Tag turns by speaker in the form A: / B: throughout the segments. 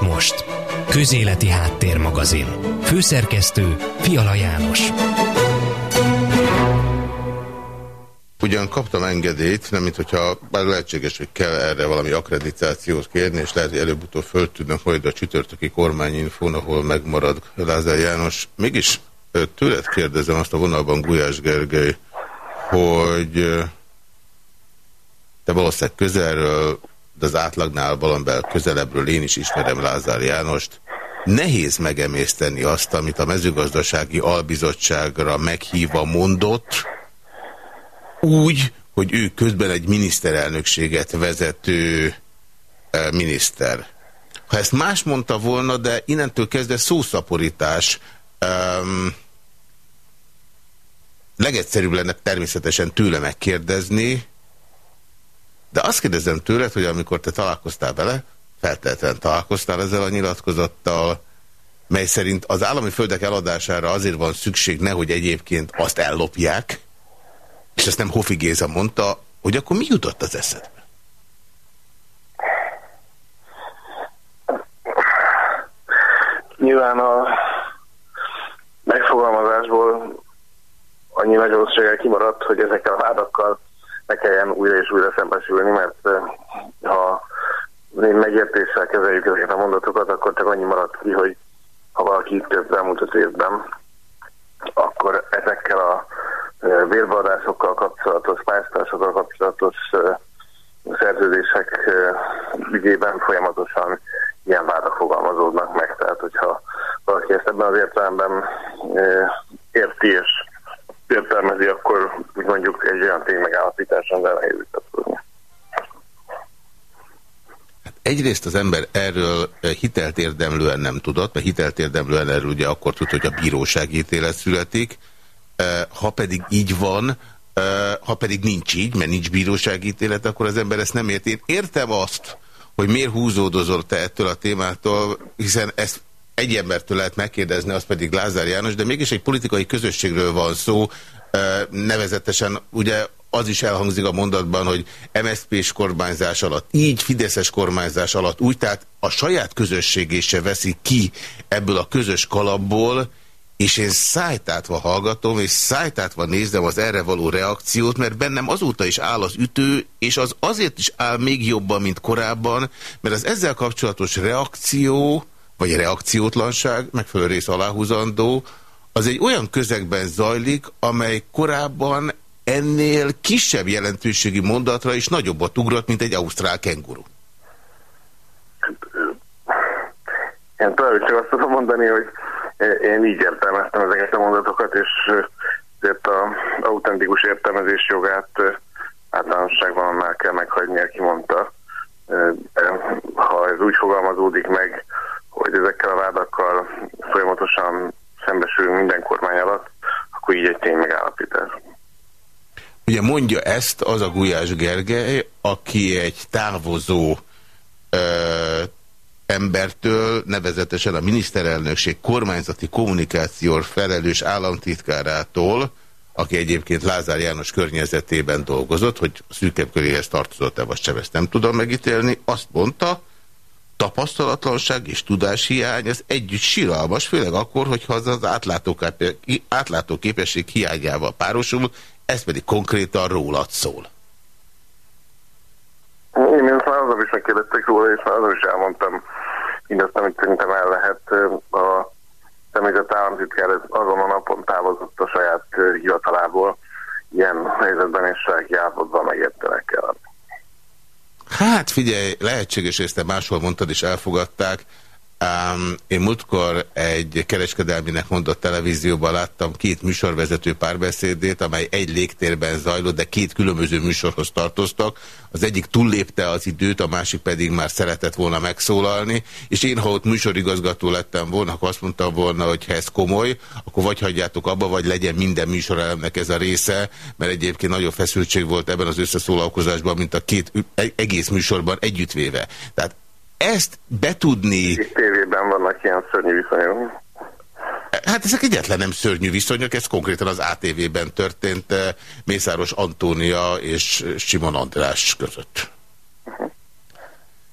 A: és most. Közéleti Háttérmagazin. Főszerkesztő Fiala János.
B: Ugyan kaptam engedélyt, nem mint hogyha bár lehetséges, hogy kell erre valami akkreditációt kérni, és lehet, hogy előbb-utóbb föltűnnek majd a csütörtöki kormányinfón, ahol megmarad Lázár János. Mégis tőled kérdezem azt a vonalban Gulyás Gergely, hogy te valószínűleg közelről, de az átlagnál valamivel közelebbről én is ismerem Lázár Jánost. Nehéz megemészteni azt, amit a mezőgazdasági albizottságra meghívva mondott, úgy, hogy ő közben egy miniszterelnökséget vezető e, miniszter. Ha ezt más mondta volna, de innentől kezdve szószaporítás, um, legegyszerűbb lenne természetesen tőle megkérdezni, de azt kérdezem tőled, hogy amikor te találkoztál vele, feltétlenül találkoztál ezzel a nyilatkozattal, mely szerint az állami földek eladására azért van szükség, nehogy egyébként azt ellopják, és ezt nem Hofi Géza mondta, hogy akkor mi jutott az eszedbe?
C: Nyilván a megfogalmazásból annyi nagyosséggel kimaradt, hogy ezekkel a vádakkal ne kelljen újra és újra szembesülni, mert ha megértéssel kezeljük ezeket a mondatokat, akkor csak annyi maradt ki, hogy ha valaki több elmúlt az évben, akkor ezekkel a vérbeadásokkal kapcsolatos, pályáztatásokkal kapcsolatos szerződések ügyében folyamatosan ilyen vádak fogalmazódnak meg. Tehát, hogyha valaki ezt ebben az értelemben érti és értelmezi, akkor úgy mondjuk egy olyan tény megállapításon de nehéz vitatkozni.
B: Hát egyrészt az ember erről hitelt érdemlően nem tudott, mert hitelt érdemlően erről ugye akkor tud, hogy a bíróság ítélet születik, ha pedig így van, ha pedig nincs így, mert nincs bíróságítélet, akkor az ember ezt nem érti. Én értem azt, hogy miért húzódozol te ettől a témától, hiszen ezt egy embertől lehet megkérdezni, az pedig Lázár János, de mégis egy politikai közösségről van szó, nevezetesen ugye az is elhangzik a mondatban, hogy MSZP-s kormányzás alatt, így Fideszes kormányzás alatt, úgy, tehát a saját közösségé se veszi ki ebből a közös kalapból, és én szájtátva hallgatom, és szájtátva nézem az erre való reakciót, mert bennem azóta is áll az ütő, és az azért is áll még jobban, mint korábban, mert az ezzel kapcsolatos reakció, vagy reakciótlanság, megfelelő rész aláhúzandó, az egy olyan közegben zajlik, amely korábban ennél kisebb jelentőségi mondatra is nagyobbat ugrott, mint egy ausztrál kenguru.
C: Én talán csak azt tudom mondani, hogy én így értelmeztem ezeket a mondatokat, és ezért az autentikus értelmezés jogát általánosságban már kell meghagyni, aki mondta. Ha ez úgy fogalmazódik meg, hogy ezekkel a vádakkal folyamatosan szembesülünk minden kormány alatt, akkor így egy tény megállapítás.
B: Ugye mondja ezt az a Gulyás Gergely, aki egy távozó embertől, nevezetesen a miniszterelnökség kormányzati kommunikációr felelős államtitkárától, aki egyébként Lázár János környezetében dolgozott, hogy szűkebb köréhez tartozott-e, vagy sem, ezt nem tudom megítélni, azt mondta, tapasztalatlanság és tudáshiány az együtt síralmas, főleg akkor, hogyha az az átlátó képesség hiányával párosul, ez pedig konkrétan rólad szól.
C: Én már azon is megkérdeztek róla, és már azon is elmondtam mindazt, amit szerintem el lehet. A személyzet államtitkár azon a napon távozott a saját hivatalából, ilyen helyzetben és saját állapotban megértenek kell.
B: Hát figyelj, lehetséges, ezt te máshol mondtad és elfogadták, Um, én múltkor egy kereskedelminek mondott televízióban láttam két műsorvezető párbeszédét, amely egy légtérben zajlott, de két különböző műsorhoz tartoztak. Az egyik túllépte az időt, a másik pedig már szeretett volna megszólalni, és én, ha ott műsorigazgató lettem volna, akkor azt mondtam volna, hogy ha ez komoly, akkor vagy hagyjátok abba, vagy legyen minden műsorelemnek ez a része, mert egyébként nagyobb feszültség volt ebben az összeszólalkozásban, mint a két egész műsorban együttvéve. Tehát ezt betudni...
C: Tévében vannak ilyen szörnyű viszonyok.
B: Hát ezek egyetlen nem szörnyű viszonyok, ez konkrétan az ATV-ben történt eh, Mészáros Antónia és Simon András között.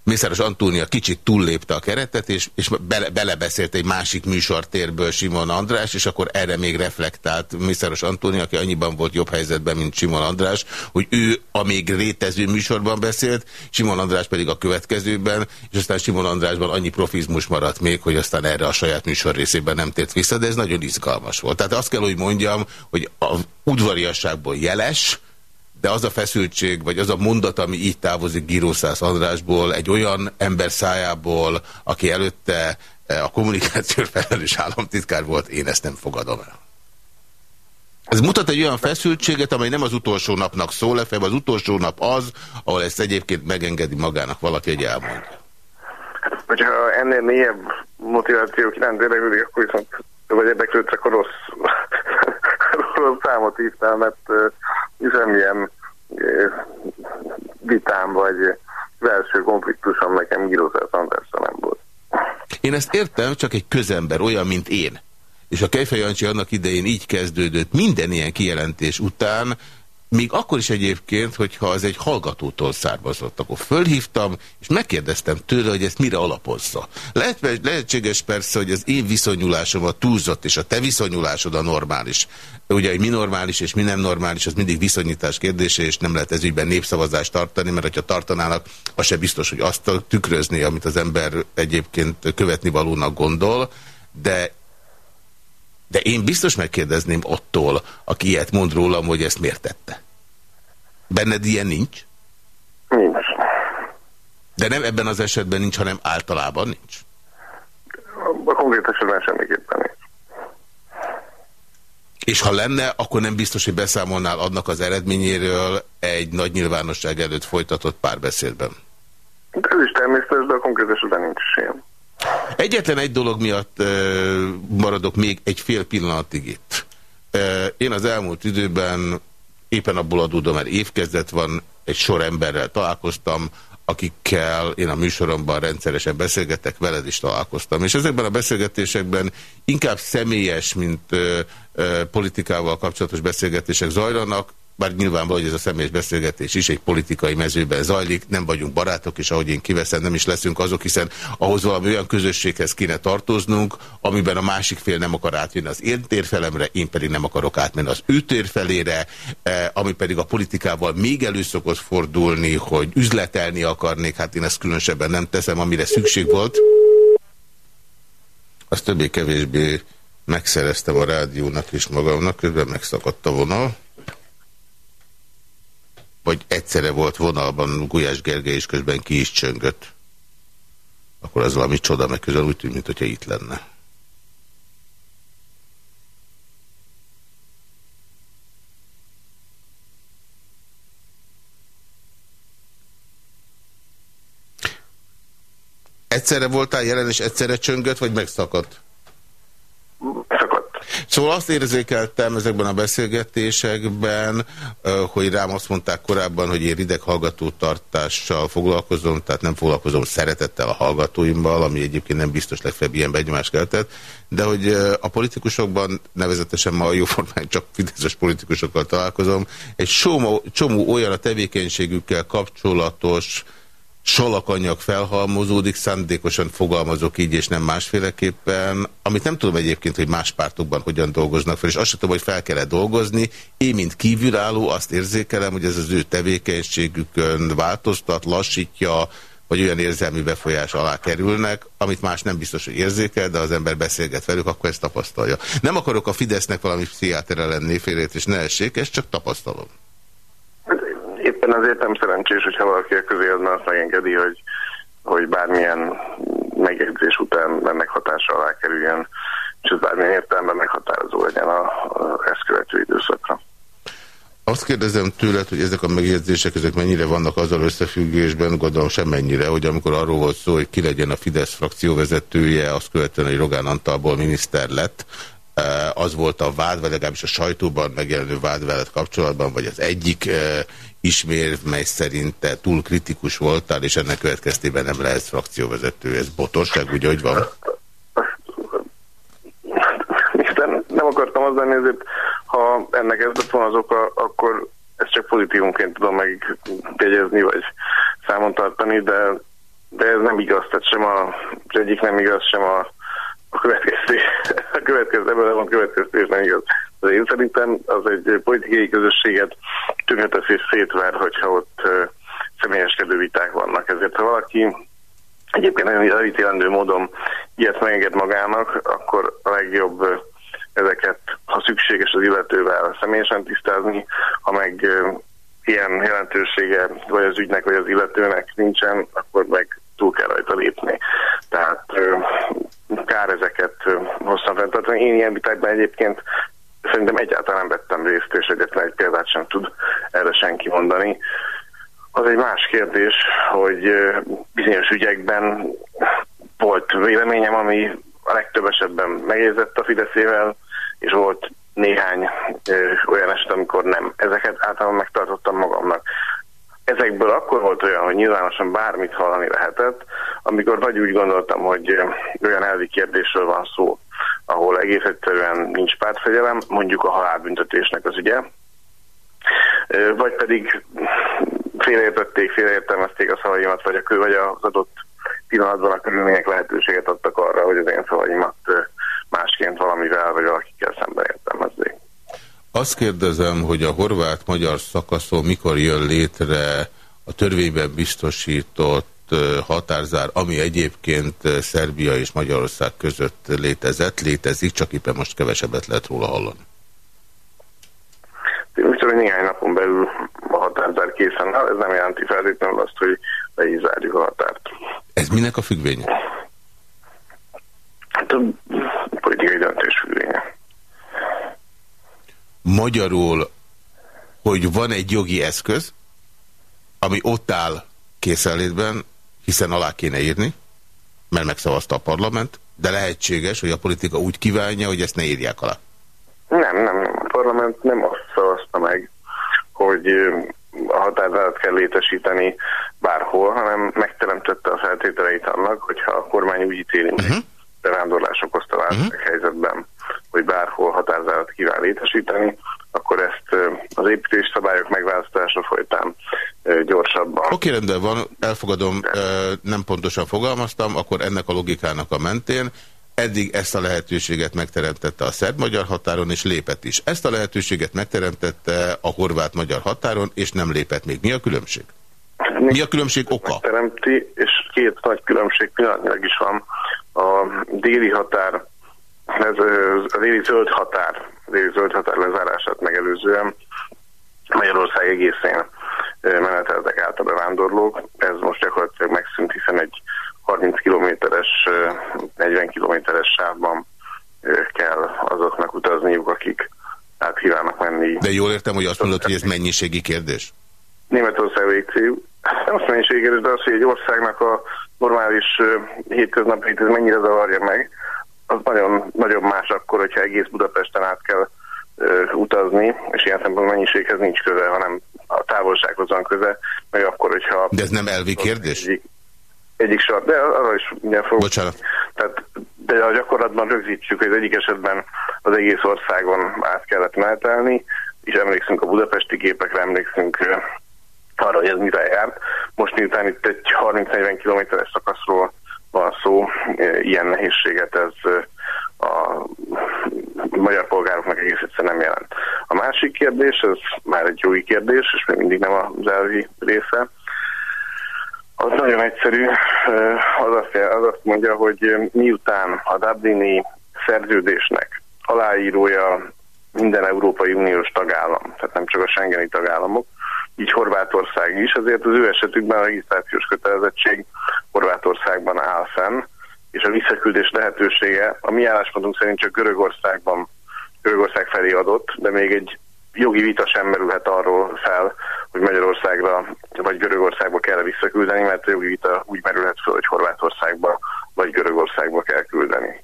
B: Mészáros Antónia kicsit túllépte a keretet, és, és bele, belebeszélt egy másik műsortérből Simon András, és akkor erre még reflektált Mészáros Antónia, aki annyiban volt jobb helyzetben, mint Simon András, hogy ő a még rétező műsorban beszélt, Simon András pedig a következőben, és aztán Simon Andrásban annyi profizmus maradt még, hogy aztán erre a saját műsor részében nem tért vissza, de ez nagyon izgalmas volt. Tehát azt kell, hogy mondjam, hogy a udvariasságból jeles, de az a feszültség, vagy az a mondat, ami így távozik Gírószász Andrásból, egy olyan ember szájából, aki előtte eh, a kommunikáció felelős államtitkár volt, én ezt nem fogadom el. Ez mutat egy olyan feszültséget, amely nem az utolsó napnak szól, legfeljebb az utolsó nap az, ahol ezt egyébként megengedi magának valaki, egy elmondja.
C: Hát, hogyha ennél mélyebb motivációk iránt érdeklődik, akkor viszont vagy érdeklődsz, akkor rossz, rossz számot hívtál, mert semmilyen vitám vagy belső konfliktusom nekem Giroszász Andrással nem volt.
B: Én ezt értem, csak egy közember, olyan, mint én. És a Kejfej Jancsi annak idején így kezdődött, minden ilyen kijelentés után még akkor is egyébként, hogyha az egy hallgatótól származott, akkor fölhívtam, és megkérdeztem tőle, hogy ezt mire alapozza. Lehet, lehetséges persze, hogy az én viszonyulásom a túlzott, és a te viszonyulásod a normális. Ugye, hogy mi normális és mi nem normális, az mindig viszonyítás kérdése, és nem lehet ez ügyben népszavazást tartani, mert hogyha tartanának, az se biztos, hogy azt tükrözni, amit az ember egyébként követni valónak gondol, de de én biztos megkérdezném attól, aki ilyet mond rólam, hogy ezt miért tette. Benned ilyen nincs?
C: Nincs.
B: De nem ebben az esetben nincs, hanem általában nincs?
C: A konkrét esetben semmiképpen nincs.
B: És ha lenne, akkor nem biztos, hogy beszámolnál annak az eredményéről egy nagy nyilvánosság előtt folytatott párbeszédben.
C: Ez is természetes, de a konkrét esetben nincs sem.
B: Egyetlen egy dolog miatt maradok még egy fél pillanatig itt. Én az elmúlt időben éppen abból adódom, mert évkezdet van, egy sor emberrel találkoztam, akikkel én a műsoromban rendszeresen beszélgetek, veled is találkoztam. És ezekben a beszélgetésekben inkább személyes, mint ö, ö, politikával kapcsolatos beszélgetések zajlanak, bár nyilvánvaló, hogy ez a személyes beszélgetés is egy politikai mezőben zajlik, nem vagyunk barátok, és ahogy én kiveszem, nem is leszünk azok, hiszen ahhoz valami olyan közösséghez kéne tartoznunk, amiben a másik fél nem akar átjönni az én térfelemre, én pedig nem akarok átmenni az ő térfelére, eh, ami pedig a politikával még elő szokott fordulni, hogy üzletelni akarnék, hát én ezt különösebben nem teszem, amire szükség volt. Az többé-kevésbé megszereztem a rádiónak és magamnak, közben megszakadt a vonal vagy egyszerre volt vonalban Gulyás Gergely, és közben ki is csöngött, akkor az valami csoda, meg közben úgy tűnt, mintha itt lenne. Egyszerre voltál jelen, és egyszerre csöngött, vagy megszakadt? Szóval azt érzékeltem ezekben a beszélgetésekben, hogy rám azt mondták korábban, hogy én rideg hallgatótartással foglalkozom, tehát nem foglalkozom szeretettel a hallgatóimmal, ami egyébként nem biztos legfeljebb ilyen benyomást keltett, de hogy a politikusokban, nevezetesen ma a jóformán csak fideszes politikusokkal találkozom, egy csomó, csomó olyan a tevékenységükkel kapcsolatos salakanyag felhalmozódik, szándékosan fogalmazok így, és nem másféleképpen, amit nem tudom egyébként, hogy más pártokban hogyan dolgoznak fel, és azt sem tudom, hogy fel kell -e dolgozni. Én, mint kívülálló, azt érzékelem, hogy ez az ő tevékenységükön változtat, lassítja, vagy olyan érzelmi befolyás alá kerülnek, amit más nem biztos, hogy érzékel, de az ember beszélget velük, akkor ezt tapasztalja. Nem akarok a Fidesznek valami pszichiátere lenni, félét, és ne essék, ezt csak tapasztalom
C: éppen azért nem szerencsés, hogyha valaki a közéletben azt megengedi, hogy, hogy bármilyen megjegyzés után ennek hatása alá kerüljen, és ez bármilyen értelemben meghatározó legyen a, a ezt követő időszakra.
B: Azt kérdezem tőled, hogy ezek a megjegyzések ezek mennyire vannak azzal összefüggésben, gondolom semennyire, hogy amikor arról volt szó, hogy ki legyen a Fidesz frakcióvezetője, azt követően, hogy Rogán Antalból miniszter lett, az volt a vád, vagy legalábbis a sajtóban megjelenő vád veled kapcsolatban, vagy az egyik eh, ismér, mely szerint túl kritikus voltál, és ennek következtében nem lehet frakcióvezető. Ez botorság, úgy, hogy van?
C: Isten, nem akartam az lenni, ezért ha ennek ez lett volna az oka, akkor ezt csak pozitívumként tudom megjegyezni, vagy számon tartani, de de ez nem igaz, tehát sem a, az egyik nem igaz, sem a, a következő, a következő, ebből a következő nem igaz. De én szerintem az egy politikai közösséget és szétver, hogyha ott személyeskedő viták vannak. Ezért ha valaki egyébként nagyon elítélendő módon ilyet megenged magának, akkor a legjobb ezeket, ha szükséges az illetővel személyesen tisztázni, ha meg ilyen jelentősége vagy az ügynek, vagy az illetőnek nincsen, akkor meg túl kell rajta lépni. Tehát kár ezeket hosszan fenntartani. Én ilyen vitákban egyébként szerintem egyáltalán vettem részt, és egyetlen egy példát sem tud erre senki mondani. Az egy más kérdés, hogy bizonyos ügyekben volt véleményem, ami a legtöbb esetben megjegyzett a Fideszével, és volt néhány olyan eset, amikor nem. Ezeket általában megtartottam magamnak. Ezekből akkor volt olyan, hogy nyilvánosan bármit hallani lehetett, amikor vagy úgy gondoltam, hogy olyan elvi kérdésről van szó, ahol egész egyszerűen nincs pártfegyelem, mondjuk a halálbüntetésnek az ügye, vagy pedig félreértették, félreértelmezték a szavaimat, vagy, a, vagy az adott pillanatban a körülmények lehetőséget adtak arra, hogy az én szavaimat másként valamivel vagy valakikkel szemben értelmezzék.
B: Azt kérdezem, hogy a horvát-magyar szakaszon mikor jön létre a törvényben biztosított határzár, ami egyébként Szerbia és Magyarország között létezett, létezik, csak éppen most kevesebbet lehet róla hallani.
C: Most néhány napon belül a határzár készen áll, ez nem jelenti feltétlenül azt, hogy le is zárjuk a határt.
B: Ez minek a függvénye?
C: Hát a politikai döntés.
B: Magyarul, hogy van egy jogi eszköz, ami ott áll készenlétben, hiszen alá kéne írni, mert megszavazta a parlament, de lehetséges, hogy a politika úgy kívánja, hogy ezt ne írják alá.
C: Nem, nem, nem. A parlament nem azt szavazta meg, hogy a határozatot kell létesíteni bárhol, hanem megteremtette a feltételeit annak, hogyha a kormány úgy ítéli meg, uh mhm. -huh. bevándorlás okozta válság uh mhm. -huh. helyzetben, hogy bárhol határozatot kíván létesíteni, akkor ezt az építés szabályok megválasztása folytán gyorsabban.
B: Oké, rendben van, elfogadom, nem pontosan fogalmaztam, akkor ennek a logikának a mentén eddig ezt a lehetőséget megteremtette a szerb-magyar határon, és lépett is. Ezt a lehetőséget megteremtette a horvát-magyar határon, és nem lépett még. Mi a különbség? Mi a különbség oka?
C: Teremti, és két nagy különbség pillanatnyilag is van. A déli határ, ez a déli zöld határ, a déli zöld határ lezárását megelőzően Magyarország egészén meneteltek át a bevándorlók. Ez most gyakorlatilag megszűnt, hiszen egy 30 kilométeres, 40 kilométeres sávban kell azoknak utazniuk, akik át kívánnak menni.
B: De jól értem, hogy azt mondod, hogy ez mennyiségi kérdés?
C: Németország végcélű. Nem azt mennyiségi kérdés, de az, hogy egy országnak a normális hétköznapi ez mennyire zavarja meg, az nagyon, nagyon más akkor, hogyha egész Budapesten át kell uh, utazni, és ilyen szempontból mennyiséghez nincs köze, hanem a távolsághoz van köze, meg akkor, hogyha...
B: De ez nem elvi kérdés? Egyik,
C: egyik sor, de arra is mindjárt fogok.
B: Bocsánat.
C: Tehát, de a gyakorlatban rögzítsük, hogy az egyik esetben az egész országon át kellett menetelni, és emlékszünk a budapesti képekre, emlékszünk arra, hogy ez mire járt. Most miután itt egy 30-40 kilométeres szakaszról van szó, ilyen nehézséget ez magyar polgároknak egész egyszerűen nem jelent. A másik kérdés, ez már egy jogi kérdés, és még mindig nem az elvi része, az nagyon egyszerű, az azt, az azt mondja, hogy miután a Dublini szerződésnek aláírója minden Európai Uniós tagállam, tehát nem csak a Schengeni tagállamok, így Horvátország is, azért az ő esetükben a regisztrációs kötelezettség Horvátországban áll fenn, és a visszaküldés lehetősége a mi álláspontunk szerint csak Görögországban, Görögország felé adott, de még egy jogi vita sem merülhet arról fel, hogy Magyarországra vagy Görögországba kell visszaküldeni, mert a jogi vita úgy merülhet fel, hogy Horvátországba vagy Görögországba kell küldeni.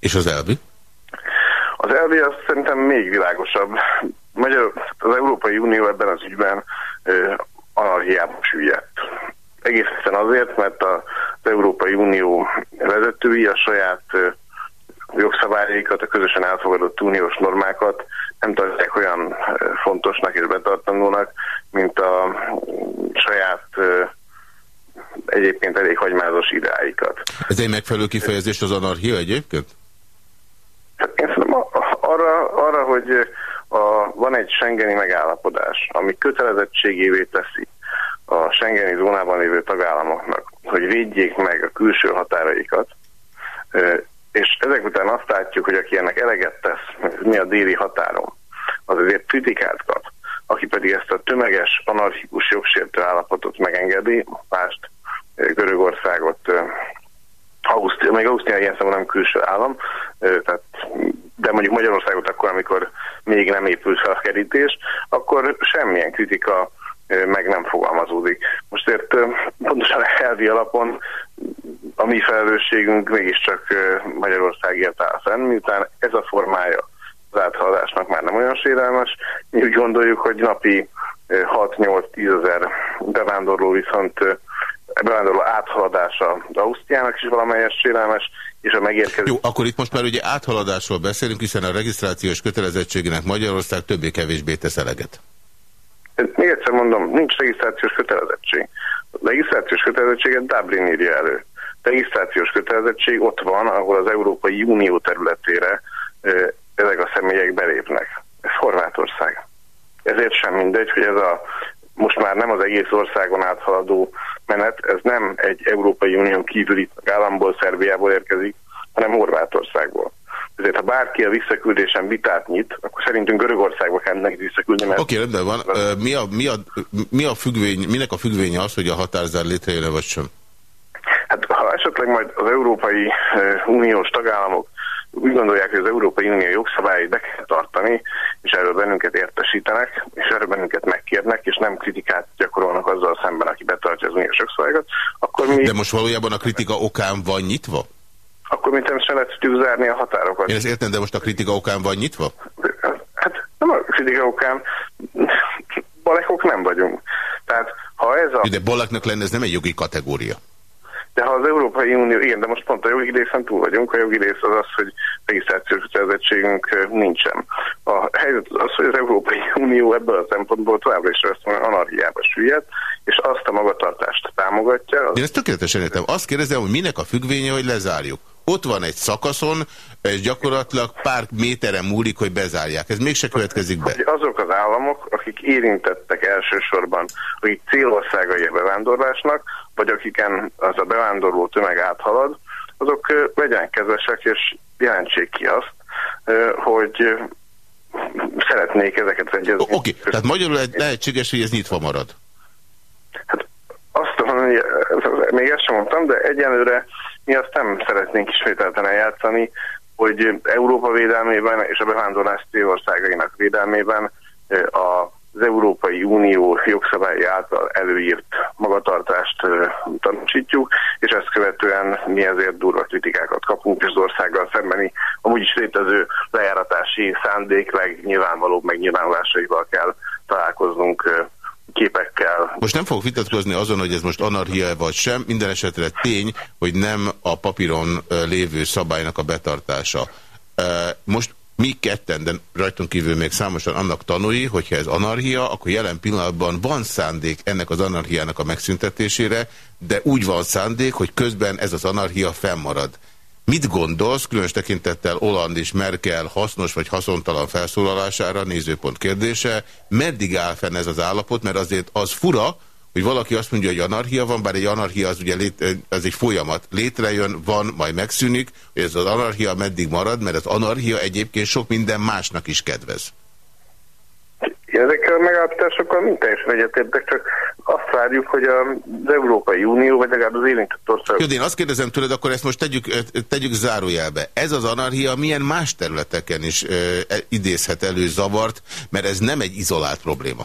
B: És az elvi?
C: Az elvi az szerintem még világosabb. Magyar, az Európai Unió ebben az ügyben anarchiába süllyedt. Egészen azért, mert az Európai Unió vezetői a saját jogszabályaikat, a közösen elfogadott uniós normákat nem tartják olyan fontosnak és betartanónak, mint a saját egyébként elég hagymázos ideáikat.
B: Ez egy megfelelő kifejezés az anarchia egyébként?
C: Hát én szerintem arra, arra hogy a, van egy Schengeni megállapodás, ami kötelezettségévé teszi a Schengeni zónában lévő tagállamoknak, hogy védjék meg a külső határaikat, és ezek után azt látjuk, hogy aki ennek eleget tesz, mi a déli határon, az azért kritikát kap. Aki pedig ezt a tömeges, anarchikus jogsértő állapotot megengedi, mást Görögországot, Ausztria, még Ausztria ilyen szemben nem külső állam, tehát, de mondjuk Magyarországot akkor, amikor még nem épült fel a kerítés, akkor semmilyen kritika meg nem fogalmazódik. Most ért pontosan elvi alapon a mi felelősségünk mégiscsak Magyarországért áll fenn, miután ez a formája az áthaladásnak már nem olyan sérelmes. Mi úgy gondoljuk, hogy napi 6-8-10 ezer bevándorló viszont bevándorló áthaladása Ausztriának is valamelyes sérelmes, és a megérkezés...
B: Jó, akkor itt most már ugye áthaladásról beszélünk, hiszen a regisztrációs kötelezettségének Magyarország többé-kevésbé tesz eleget.
C: Még egyszer mondom, nincs regisztrációs kötelezettség. A regisztrációs kötelezettséget Dublin írja elő. Regisztrációs kötelezettség ott van, ahol az Európai Unió területére ezek a személyek belépnek. Ez Horvátország. Ezért sem mindegy, hogy ez a most már nem az egész országon áthaladó menet, ez nem egy Európai Unión kívüli államból, Szerbiából érkezik, hanem Horvátországból. Ezért ha bárki a visszaküldésen vitát nyit, akkor szerintünk Görögországba kell neki visszaküldni.
B: Oké, okay, rendben van. Mi a, mi, a, mi a függvény, minek a függvénye az, hogy a határzár létrejön vagy sem?
C: Hát ha esetleg majd az Európai Uniós tagállamok úgy gondolják, hogy az Európai Unió jogszabályait be kell tartani, és erről bennünket értesítenek, és erről bennünket megkérnek, és nem kritikát gyakorolnak azzal szemben, aki betartja az uniós jogszabályokat, akkor mi...
B: De most valójában a kritika okán van nyitva?
C: Akkor mint nem sem lehet zárni a határokat.
B: Én ezt értem, de most a kritika okán van nyitva?
C: Hát nem a kritika okán, balekok nem vagyunk. Tehát ha ez a...
B: De baleknak lenne, ez nem egy jogi kategória.
C: De ha az Európai Unió, igen, de most pont a jogi részen túl vagyunk, a jogi rész az az, hogy regisztrációs kötelezettségünk nincsen. A helyzet az, hogy az Európai Unió ebből a szempontból továbbra is azt anarchiába süllyed, és azt a magatartást támogatja.
B: Az... Én ezt tökéletesen értem. Azt kérdezem, hogy minek a függvénye, hogy lezárjuk. Ott van egy szakaszon, és gyakorlatilag pár méteren múlik, hogy bezárják. Ez mégse következik be.
C: Azok az államok, akik érintettek elsősorban, akik célországai a bevándorlásnak, vagy akiken az a bevándorló tömeg áthalad, azok legyenek kezesek, és jelentsék ki azt, hogy szeretnék ezeket
B: Oké, okay. tehát magyarul lehetséges, hogy ez nyitva marad.
C: Hát azt mondom, hogy még ezt sem mondtam, de egyenlőre mi azt nem szeretnénk ismételten eljátszani, hogy Európa védelmében és a bevándorlás célországainak védelmében az Európai Unió jogszabályi által előírt magatartást tanúsítjuk, és ezt követően mi ezért durva kritikákat kapunk, és az országgal szembeni amúgy is létező lejáratási szándék legnyilvánvalóbb megnyilvánulásaival kell találkoznunk képekkel.
B: Most nem fogok vitatkozni azon, hogy ez most anarchia vagy sem, minden esetre tény, hogy nem a papíron lévő szabálynak a betartása. Most mi ketten, de rajtunk kívül még számosan annak tanúi, hogyha ez anarchia, akkor jelen pillanatban van szándék ennek az anarchiának a megszüntetésére, de úgy van szándék, hogy közben ez az anarchia fennmarad. Mit gondolsz, különös tekintettel Holland és Merkel hasznos vagy haszontalan felszólalására, nézőpont kérdése, meddig áll fenn ez az állapot, mert azért az fura, hogy valaki azt mondja, hogy anarchia van, bár egy anarchia az ugye lét, az egy folyamat. Létrejön, van, majd megszűnik, hogy ez az anarchia meddig marad, mert az anarchia egyébként sok minden másnak is kedvez.
C: Ezekkel a megállapításokkal mind teljesen egyetértek, csak azt várjuk, hogy az Európai Unió, vagy legalább az érintett ország...
B: Jó, én azt kérdezem tőled, akkor ezt most tegyük, tegyük zárójelbe. Ez az anarchia milyen más területeken is e, idézhet elő zavart, mert ez nem egy izolált probléma.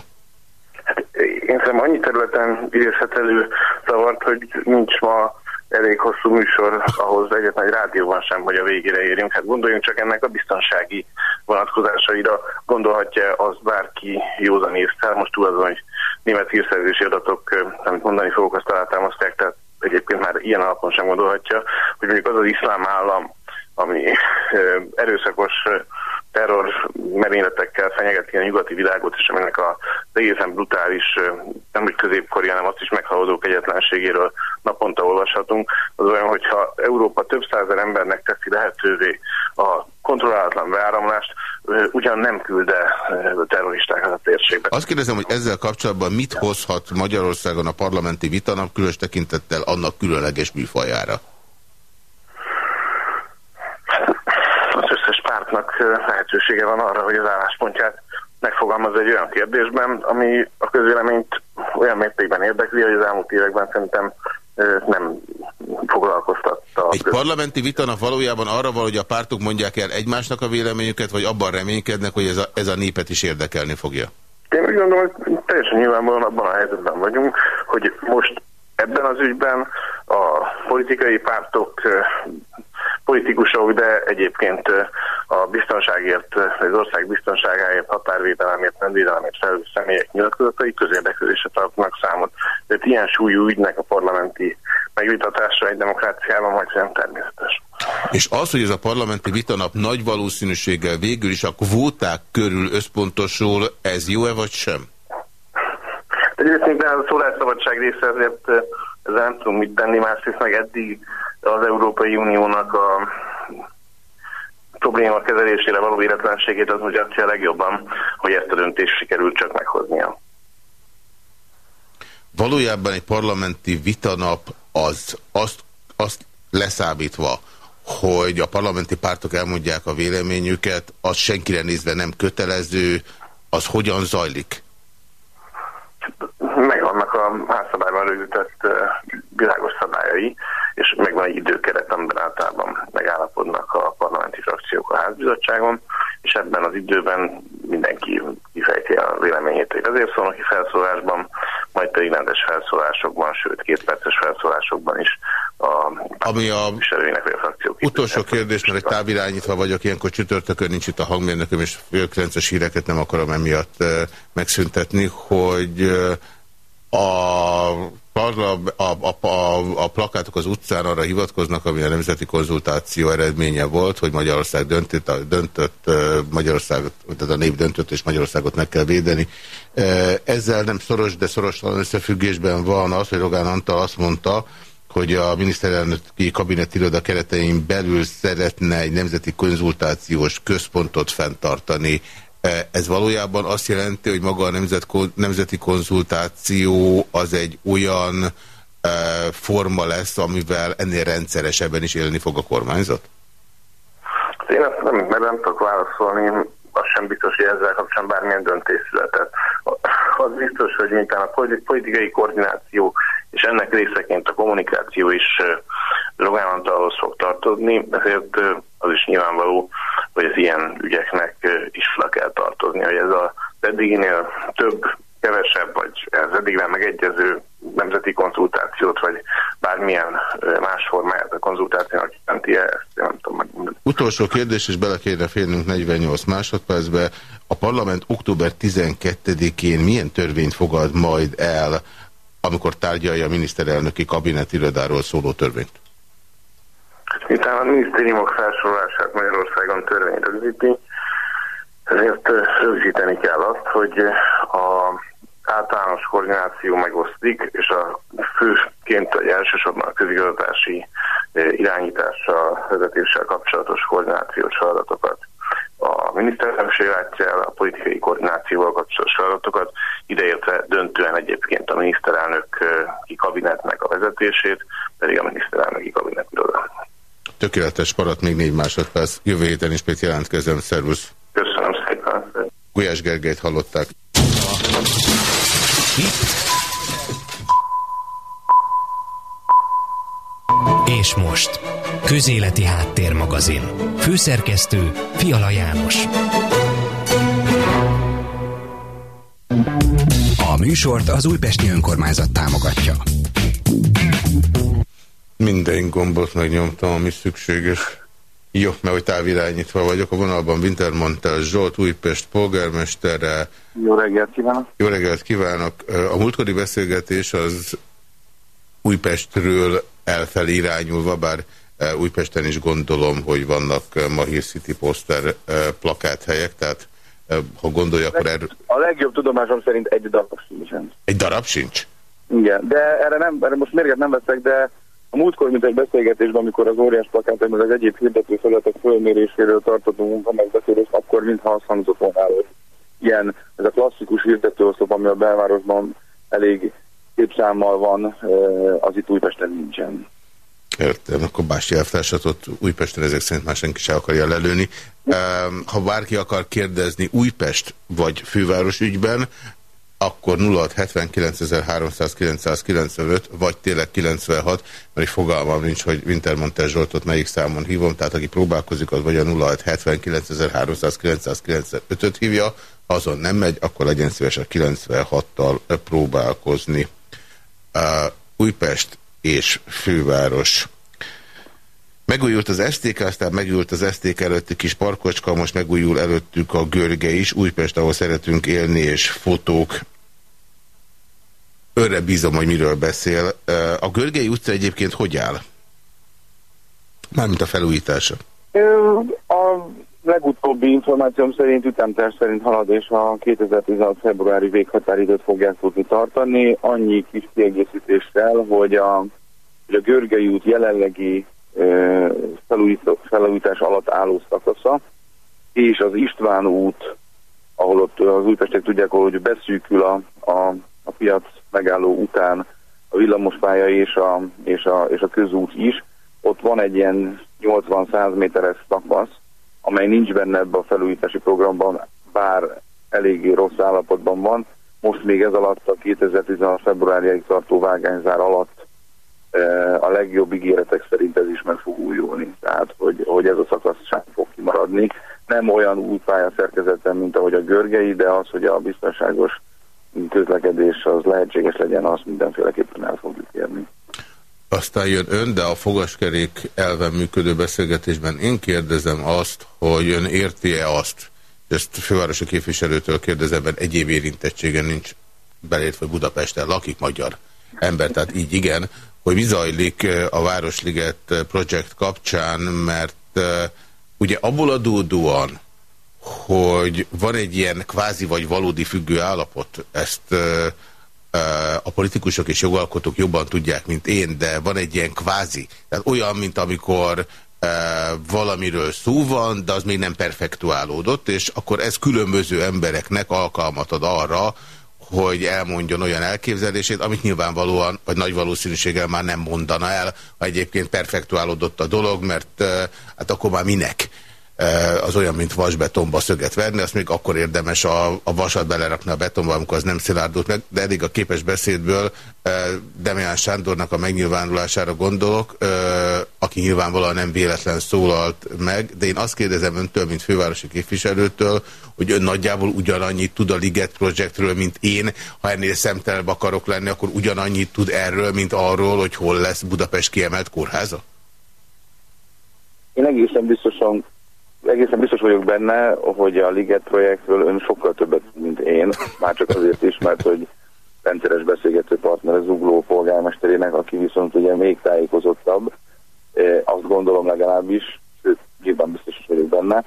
C: Hát, én szerintem annyi területen idézhet elő zavart, hogy nincs ma elég hosszú műsor ahhoz egyetlen egy rádióban sem, hogy a végére érjünk. Hát gondoljunk csak ennek a biztonsági vonatkozásaira. Gondolhatja az bárki józan észre. Most túl azon, hogy német hírszerzési adatok, amit mondani fogok, azt alátámasztják, tehát egyébként már ilyen alapon sem gondolhatja, hogy mondjuk az az iszlám állam, ami erőszakos terror merényletekkel fenyegeti a nyugati világot, és aminek az egészen brutális, nem úgy középkori, hanem azt is meghaladó kegyetlenségéről naponta olvashatunk, az olyan, hogyha Európa több százer embernek teszi lehetővé a kontrollálatlan beáramlást, ugyan nem külde terroristákat a térségbe.
B: Azt kérdezem, hogy ezzel kapcsolatban mit hozhat Magyarországon a parlamenti vitanap, különös tekintettel annak különleges műfajára?
C: Pártnak lehetősége van arra, hogy az álláspontját megfogalmaz egy olyan kérdésben, ami a közvéleményt olyan mértékben érdekli, hogy az elmúlt években szerintem nem foglalkoztatta.
B: Egy parlamenti vitanak valójában arra van, hogy a pártok mondják el egymásnak a véleményüket, vagy abban reménykednek, hogy ez a, ez a népet is érdekelni fogja?
C: Én úgy gondolom, hogy teljesen nyilvánvalóan abban a helyzetben vagyunk, hogy most ebben az ügyben a politikai pártok politikusok, de egyébként a biztonságért, az ország biztonságáért, határvédelemért, rendvédelemért felelős személyek nyilatkozatai közérdeklődésre tartanak számot. Tehát ilyen súlyú ügynek a parlamenti megvitatása egy demokráciában majd sem természetes.
B: És az, hogy ez a parlamenti vitanap nagy valószínűséggel végül is a kvóták körül összpontosul, ez jó-e vagy sem?
C: Egyrészt minden a szólásszabadság része, ezért ezzel nem tudunk mit tenni, másrészt meg eddig az Európai Uniónak a probléma kezelésére való életlenségét az mutatja legjobban, hogy ezt a döntést sikerült csak meghoznia.
B: Valójában egy parlamenti vitanap az azt, azt leszámítva, hogy a parlamenti pártok elmondják a véleményüket, az senkire nézve nem kötelező, az hogyan zajlik?
C: Megvannak a házszabályban rögzített világos szabályai, és megvan egy időkeret, amiben általában megállapodnak a frakciók a házbizottságon, és ebben az időben mindenki kifejti a véleményét egy azért ki felszólásban, majd pedig rendes felszólásokban, sőt kétperces felszólásokban is a
B: Ami a, a frakciók utolsó kérdés, mert egy távirányítva vagyok, ilyenkor csütörtökön nincs itt a hangmérnököm, és fél híreket nem akarom emiatt megszüntetni, hogy a a, a, a, a plakátok az utcán arra hivatkoznak, ami a nemzeti konzultáció eredménye volt, hogy Magyarország döntött, döntött Magyarországot, tehát a nép döntött, és Magyarországot meg kell védeni. Ezzel nem szoros, de szorosan összefüggésben van az, hogy Rogán Antal azt mondta, hogy a miniszterelnöki kabinetiroda keretein belül szeretne egy nemzeti konzultációs központot fenntartani. E, ez valójában azt jelenti, hogy maga a nemzet, nemzeti konzultáció az egy olyan e, forma lesz, amivel ennél rendszeresebben is élni fog a kormányzat?
C: Én ezt nem, nem tudok válaszolni, az sem biztos, hogy ezzel kapcsolatban bármilyen döntés született. Az biztos, hogy miután a politikai koordináció és ennek részeként a kommunikáció is Rogán fog tartozni, ezért az is nyilvánvaló, hogy az ilyen ügyeknek is fel kell tartozni, hogy ez a eddiginél több, kevesebb, vagy ez eddig nem megegyező nemzeti konzultációt, vagy bármilyen más formáját a konzultációnak jelenti -e, ezt nem tudom megmondani.
B: Utolsó kérdés, és bele kéne férnünk 48 másodpercbe. A parlament október 12-én milyen törvényt fogad majd el, amikor tárgyalja a miniszterelnöki kabinetirodáról szóló törvényt?
C: Miután a minisztériumok felsorolását Magyarországon törvény rögzíti, ezért rögzíteni kell azt, hogy a általános koordináció megosztik, és a főként elsősorban a közigazgatási irányítással, vezetéssel kapcsolatos koordinációs feladatokat a miniszterelnökség látja el a politikai koordinációval kapcsolatos feladatokat, ideértve döntően egyébként a miniszterelnöki kabinetnek a vezetését, pedig a miniszterelnöki kabinet iroda.
B: Tökéletes maradt még négy másodperc. Jövő héten ismét jelentkezem. Szervusz!
C: Köszönöm szépen!
B: Gulyás Gergelyt hallották.
A: És most, Közéleti Háttérmagazin. Főszerkesztő Fiala János. A műsort az Újpesti Önkormányzat támogatja.
B: Minden gombot megnyomtam, ami szükséges. Jó, mert hogy távirányítva vagyok. A vonalban Wintermantel Zsolt, Újpest polgármestere.
C: Jó reggelt kívánok!
B: Jó reggelt kívánok! A múltkori beszélgetés az Újpestről elfelé irányulva, bár Újpesten is gondolom, hogy vannak Mahir City poster plakáthelyek, tehát ha gondolja, akkor erről...
D: A legjobb tudomásom szerint egy darab sincsen.
B: Egy darab sincs?
D: Igen, de erre, nem, erre most mérget nem veszek, de a múltkor, mint egy beszélgetésben, amikor az óriás plakát, meg az egyéb hirdető felületek fölméréséről tartottunk munka megbeszélést, akkor mintha azt hangzott volna, hogy ilyen, ez a klasszikus hirdetőoszlop, ami a belvárosban elég szép számmal van, az itt Újpesten nincsen.
B: Értem, akkor Básti elvtársatot Újpesten ezek szerint már senki sem akarja lelőni. Ha bárki akar kérdezni Újpest vagy főváros ügyben, akkor 0679.395 vagy tényleg 96, mert egy fogalmam nincs, hogy Wintermantel Zsoltot melyik számon hívom, tehát aki próbálkozik, az vagy a 0679.395-öt hívja, ha azon nem megy, akkor legyen szíves a 96-tal próbálkozni. Uh, Újpest és főváros. Megújult az STK, aztán megújult az STK előtti kis parkocska, most megújul előttük a görge is. Újpest, ahol szeretünk élni, és fotók. Örre bízom, hogy miről beszél. A Görgei utca egyébként hogy áll? Mármint a felújítása.
D: A legutóbbi információm szerint ütemterv szerint halad, és a 2016. februári véghatáridőt fogják tudni tartani. Annyi kis kiegészítéssel, hogy a, hogy a Görgei út jelenlegi felújítás alatt álló szakasza, és az István út, ahol ott az újpestek tudják, hogy beszűkül a, a, a piac megálló után a villamospálya és a, és, a, és a közút is. Ott van egy ilyen 80-100 méteres szakasz, amely nincs benne ebbe a felújítási programban, bár eléggé rossz állapotban van. Most még ez alatt a 2016. februárjáig tartó vágányzár alatt e, a legjobb ígéretek szerint ez is meg fog újulni. Tehát, hogy, hogy ez a szakasz sem fog kimaradni. Nem olyan új pályaszerkezeten, mint ahogy a görgei, de az, hogy a biztonságos közlekedés az lehetséges legyen, azt mindenféleképpen el fogjuk érni.
B: Aztán jön ön, de a fogaskerék elven működő beszélgetésben én kérdezem azt, hogy ön érti-e azt, ezt fővárosi képviselőtől kérdezem, mert egyéb érintettségen nincs belértve Budapesten lakik magyar ember, tehát így igen, hogy mi zajlik a Városliget projekt kapcsán, mert ugye abból adódóan, hogy van egy ilyen kvázi vagy valódi függő állapot, ezt a politikusok és jogalkotók jobban tudják, mint én, de van egy ilyen kvázi, tehát olyan, mint amikor valamiről szó van, de az még nem perfektuálódott, és akkor ez különböző embereknek alkalmat ad arra, hogy elmondjon olyan elképzelését, amit nyilvánvalóan, vagy nagy valószínűséggel már nem mondana el, ha egyébként perfektuálódott a dolog, mert hát akkor már minek? Az olyan, mint vasbetonba szöget verni, azt még akkor érdemes a, a vasat belerakni a betonba, amikor az nem szilárdult meg, de eddig a képes beszédből Demián Sándornak a megnyilvánulására gondolok, aki nyilvánvalóan nem véletlen szólalt meg, de én azt kérdezem öntől, mint fővárosi képviselőtől, hogy ön nagyjából ugyanannyit tud a Liget projektről, mint én. Ha ennél szemtelebb akarok lenni, akkor ugyanannyit tud erről, mint arról, hogy hol lesz Budapest kiemelt kórháza?
D: Én egészen biztosan egészen biztos vagyok benne, hogy a Liget projektről ön sokkal többet, mint én, már csak azért is, mert hogy rendszeres beszélgető partner az Zugló polgármesterének, aki viszont ugye még tájékozottabb, azt gondolom legalábbis, sőt, nyilván biztos vagyok benne.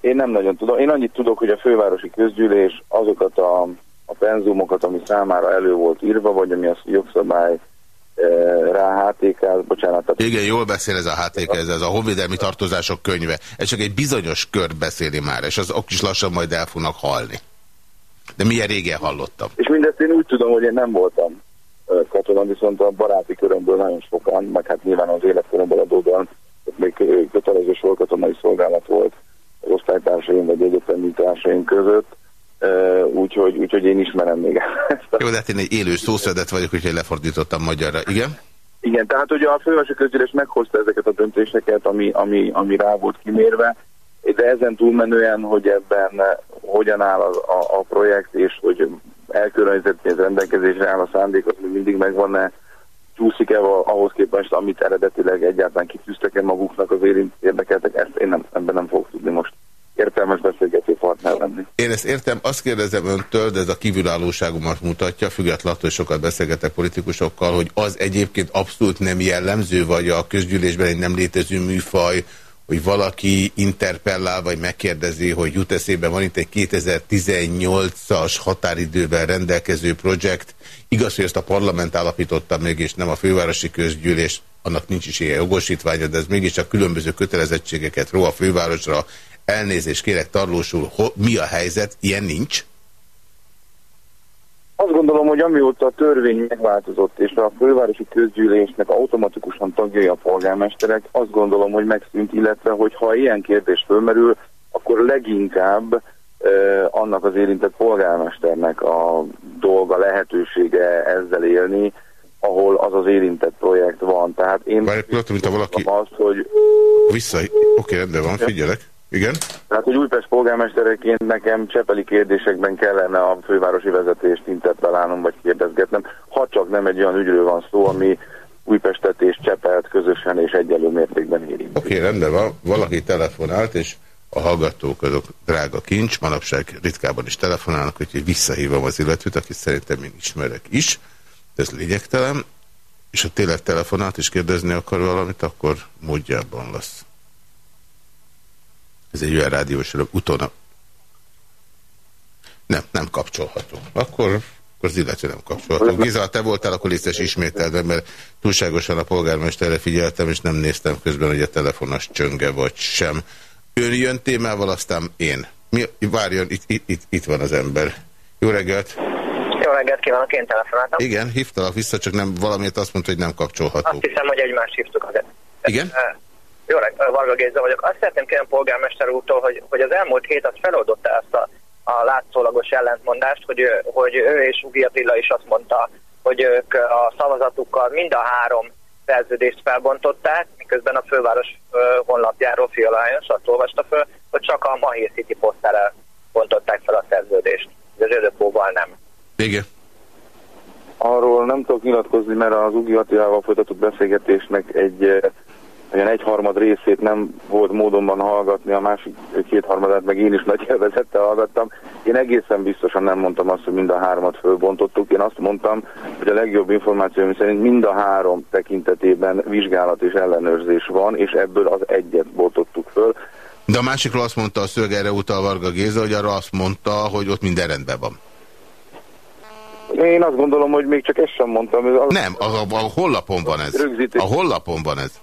D: Én nem nagyon tudom. Én annyit tudok, hogy a fővárosi közgyűlés azokat a, a penzumokat, ami számára elő volt írva, vagy ami a jogszabály rá HTK, bocsánat.
B: Igen, jól beszél ez a HTK, ez, ez a honvédelmi tartozások könyve. Ez csak egy bizonyos kör beszéli már, és az ok is lassan majd el fognak halni. De milyen régen hallottam.
D: És mindezt én úgy tudom, hogy én nem voltam katona, viszont a baráti körömből nagyon sokan, meg hát nyilván az életkörömből adódóan, még kötelező sorkatonai szolgálat volt az osztálytársaim vagy egyetemi társaim között, úgyhogy, úgyhogy én ismerem még
B: ezt. Jó, de hát én egy élő szószedet vagyok, úgyhogy lefordítottam magyarra. Igen?
D: Igen, tehát ugye a fővárosi közgyűlés meghozta ezeket a döntéseket, ami, ami, ami rá volt kimérve, de ezen túlmenően, hogy ebben hogyan áll a, a, a projekt, és hogy elkülönített rendelkezésre áll a szándék, az még mindig megvan-e, csúszik-e ahhoz képest, amit eredetileg egyáltalán kitűztek-e maguknak az érint érdekeltek, ezt én nem, ebben nem fogok tudni most értelmes beszélgető lenni.
B: Én ezt értem, azt kérdezem öntől, de ez a kívülállóságomat mutatja, függetlenül, hogy sokat beszélgetek politikusokkal, hogy az egyébként abszolút nem jellemző, vagy a közgyűlésben egy nem létező műfaj, hogy valaki interpellál, vagy megkérdezi, hogy jut eszébe, van itt egy 2018-as határidővel rendelkező projekt. Igaz, hogy ezt a parlament állapította még, és nem a fővárosi közgyűlés, annak nincs is ilyen jogosítványa, de ez mégiscsak különböző kötelezettségeket ró a fővárosra. Elnézést kérek, tarlósul, mi a helyzet? Ilyen nincs?
D: Azt gondolom, hogy amióta a törvény megváltozott, és a fővárosi közgyűlésnek automatikusan tagjai a polgármesterek, azt gondolom, hogy megszűnt, illetve hogy ha ilyen kérdés fölmerül, akkor leginkább eh, annak az érintett polgármesternek a dolga, lehetősége ezzel élni, ahol az az érintett projekt van. Tehát én
B: Várj, pillanat, mint a valaki...
D: azt, hogy...
B: Vissza... Oké, rendben van, figyelek. Igen?
D: Tehát, hogy Újpest polgármestereként nekem csepeli kérdésekben kellene a fővárosi vezetést interpellálnom vagy kérdezgetnem, ha csak nem egy olyan ügyről van szó, ami Újpestet és Csepelt közösen és egyelő mértékben érint.
B: Oké, okay, rendben van. Valaki telefonált, és a hallgatók azok drága kincs, manapság ritkában is telefonálnak, úgyhogy visszahívom az illetőt, akit szerintem én ismerek is, de ez lényegtelen, és ha tényleg telefonált és kérdezni akar valamit, akkor módjában lesz. Ez egy olyan rádiós utóna. Nem, nem kapcsolható. Akkor, akkor az illető nem kapcsolható. Giza, te voltál, akkor létszes ismételve, mert túlságosan a polgármesterre figyeltem, és nem néztem közben, hogy a telefonos csönge vagy sem. Ön jön témával, aztán én. Mi, várjon, itt, itt, itt, itt van az ember. Jó reggelt!
E: Jó reggelt kívánok, én telefonáltam.
B: Igen, hívtalak vissza, csak nem valamiért azt mondta, hogy nem kapcsolható.
E: Azt hiszem, hogy egymást hívtuk azért.
B: Igen?
E: Jó reggelt, Varga Géza vagyok. Azt szeretném kérni polgármester úrtól, hogy, hogy az elmúlt hét az feloldotta ezt a, a látszólagos ellentmondást, hogy, hogy ő és Ugi Attila is azt mondta, hogy ők a szavazatukkal mind a három szerződést felbontották, miközben a főváros honlapjáról Fiala azt olvasta föl, hogy csak a Mahir City posztára bontották fel a szerződést. Az Ödöpóval nem.
B: Igen.
D: Arról nem tudok nyilatkozni, mert az Ugi Attilával folytatott beszélgetésnek egy olyan egyharmad részét nem volt módonban hallgatni, a másik kétharmadát meg én is nagy élvezettel hallgattam. Én egészen biztosan nem mondtam azt, hogy mind a háromat fölbontottuk. Én azt mondtam, hogy a legjobb információim szerint mind a három tekintetében vizsgálat és ellenőrzés van, és ebből az egyet bontottuk föl.
B: De a másikról azt mondta a szöveg erre utal Varga Géza, hogy arra azt mondta, hogy ott minden rendben van.
D: Én azt gondolom, hogy még csak ezt sem mondtam.
B: Az nem, a, a, a hollapon van ez. A hollapon van ez.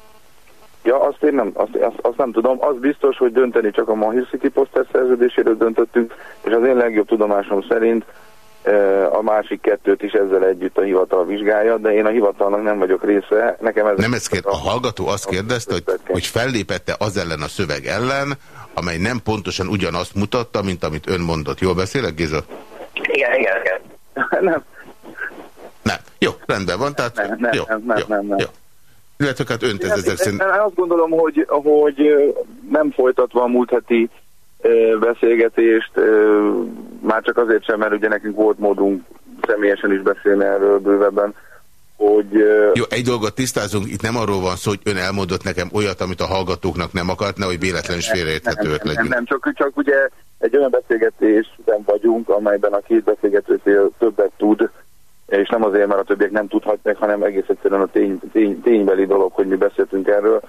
D: Ja, azt én nem, azt, azt, azt nem tudom. Az biztos, hogy dönteni csak a Mahir City Poster szerződéséről döntöttünk, és az én legjobb tudomásom szerint e, a másik kettőt is ezzel együtt a hivatal vizsgálja, de én a hivatalnak nem vagyok része. Nekem ez
B: nem ez kér, a hallgató azt kérdezte, hogy, hogy fellépette az ellen a szöveg ellen, amely nem pontosan ugyanazt mutatta, mint amit ön mondott. Jól beszélek, Géza?
E: Igen, igen, igen.
D: nem.
B: Nem. Jó, rendben van, tehát
D: nem, nem,
B: jó,
D: nem, nem,
B: jó,
D: nem, nem.
B: jó. Illetve hát önt ez ezek szerint...
D: Azt gondolom, hogy, hogy nem folytatva a múlt heti beszélgetést, már csak azért sem, mert ugye nekünk volt módunk személyesen is beszélni erről bővebben, hogy...
B: Jó, egy dolgot tisztázunk, itt nem arról van szó, hogy ön elmondott nekem olyat, amit a hallgatóknak nem akart, nehogy véletlen is félreérthetőek
D: legyünk. Nem, nem, csak, csak ugye egy olyan beszélgetésben vagyunk, amelyben a két beszélgetőfél többet tud, és nem azért, mert a többiek nem tudhatják, hanem egész egyszerűen a tény, tény, ténybeli dolog, hogy mi beszéltünk erről,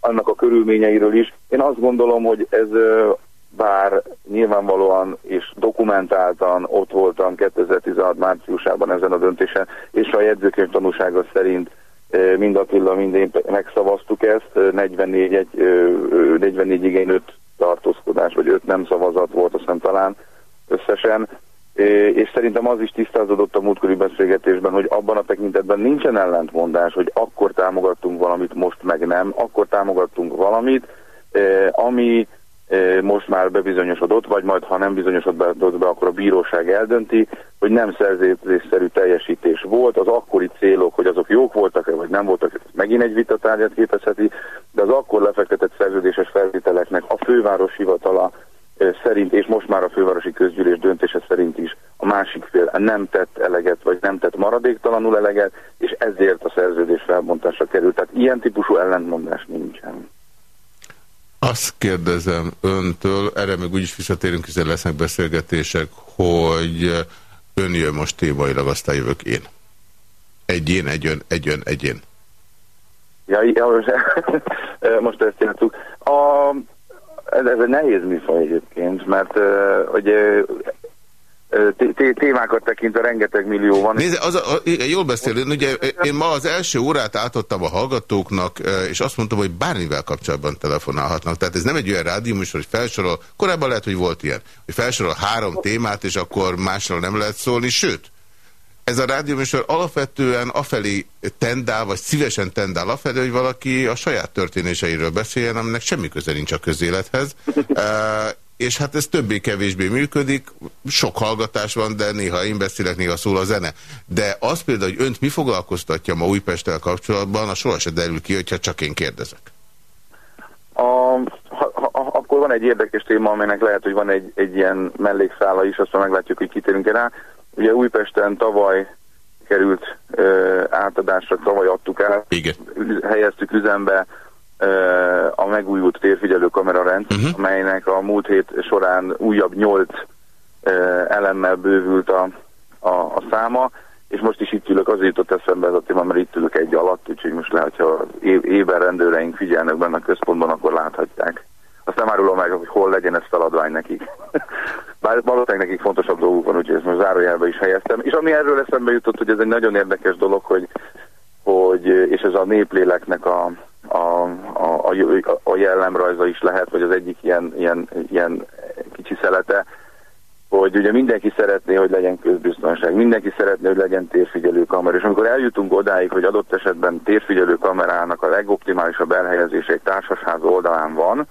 D: annak a körülményeiről is. Én azt gondolom, hogy ez bár nyilvánvalóan és dokumentáltan ott voltam 2016 márciusában ezen a döntésen, és a jegyzőkönyv tanúsága szerint mind Attila, mind én megszavaztuk ezt, 44, egy, 44 igény 5 tartózkodás, vagy 5 nem szavazat volt, azt hiszem talán összesen, és szerintem az is tisztázódott a múltkori beszélgetésben, hogy abban a tekintetben nincsen ellentmondás, hogy akkor támogattunk valamit, most meg nem, akkor támogattunk valamit, ami most már bebizonyosodott, vagy majd ha nem bizonyosodott be, akkor a bíróság eldönti, hogy nem szerződésszerű teljesítés volt, az akkori célok, hogy azok jók voltak-e, vagy nem voltak, megint egy vitatárgyat képezheti, de az akkor lefektetett szerződéses feltételeknek a főváros hivatala szerint, és most már a fővárosi közgyűlés döntése szerint is a másik fél nem tett eleget, vagy nem tett maradéktalanul eleget, és ezért a szerződés felbontásra került. Tehát ilyen típusú ellentmondás nincsen.
B: Azt kérdezem öntől, erre meg úgyis visszatérünk, hiszen lesznek beszélgetések, hogy ön jön most témailag, aztán jövök én. Egy én, egy ön, egy ön, egy én.
D: Ja, ja most, most ezt játszunk. A, ez, ez egy nehéz műfaj egyébként, mert uh, ugye témákat tekintve rengeteg millió van.
B: Nézd, az a, a, jól beszélni, ugye én ma az első órát átadtam a hallgatóknak, és azt mondtam, hogy bármivel kapcsolatban telefonálhatnak. Tehát ez nem egy olyan rádióműsor, hogy felsorol, korábban lehet, hogy volt ilyen, hogy felsorol három témát, és akkor másról nem lehet szólni, sőt, ez a rádióműsor alapvetően afelé tendál, vagy szívesen tendál afelé, hogy valaki a saját történéseiről beszéljen, aminek semmi köze nincs a közélethez. és hát ez többé-kevésbé működik, sok hallgatás van, de néha én beszélek, néha szól a zene. De az például, hogy önt mi foglalkoztatja ma Újpesttel kapcsolatban, a sohasem derül ki, hogyha csak én kérdezek.
D: A, ha, ha, akkor van egy érdekes téma, amelynek lehet, hogy van egy, egy ilyen mellékszála is, aztán meglátjuk, hogy kitérünk rá. Ugye Újpesten tavaly került ö, átadásra, tavaly adtuk el,
B: Igen.
D: helyeztük üzembe a megújult térfigyelő kamerarendszer, uh -huh. amelynek a múlt hét során újabb nyolc elemmel bővült a, a, a száma, és most is itt ülök, azért jutott eszembe ez a téma, mert itt ülök egy alatt, úgyhogy most lehet, ha éven rendőreink figyelnek benne a központban, akkor láthatják. Azt nem árulom meg, hogy hol legyen ez feladvány nekik. Bár valószínűleg nekik fontosabb dolguk van, úgyhogy ezt most zárójelbe is helyeztem. És ami erről eszembe jutott, hogy ez egy nagyon érdekes dolog, hogy, hogy és ez a népléleknek a, a, a, a, a jellemrajza is lehet, vagy az egyik ilyen, ilyen, ilyen kicsi szelete, hogy ugye mindenki szeretné, hogy legyen közbiztonság, mindenki szeretné, hogy legyen térfigyelő kamera, és amikor eljutunk odáig, hogy adott esetben térfigyelő kamerának a legoptimálisabb elhelyezése egy társasház oldalán van,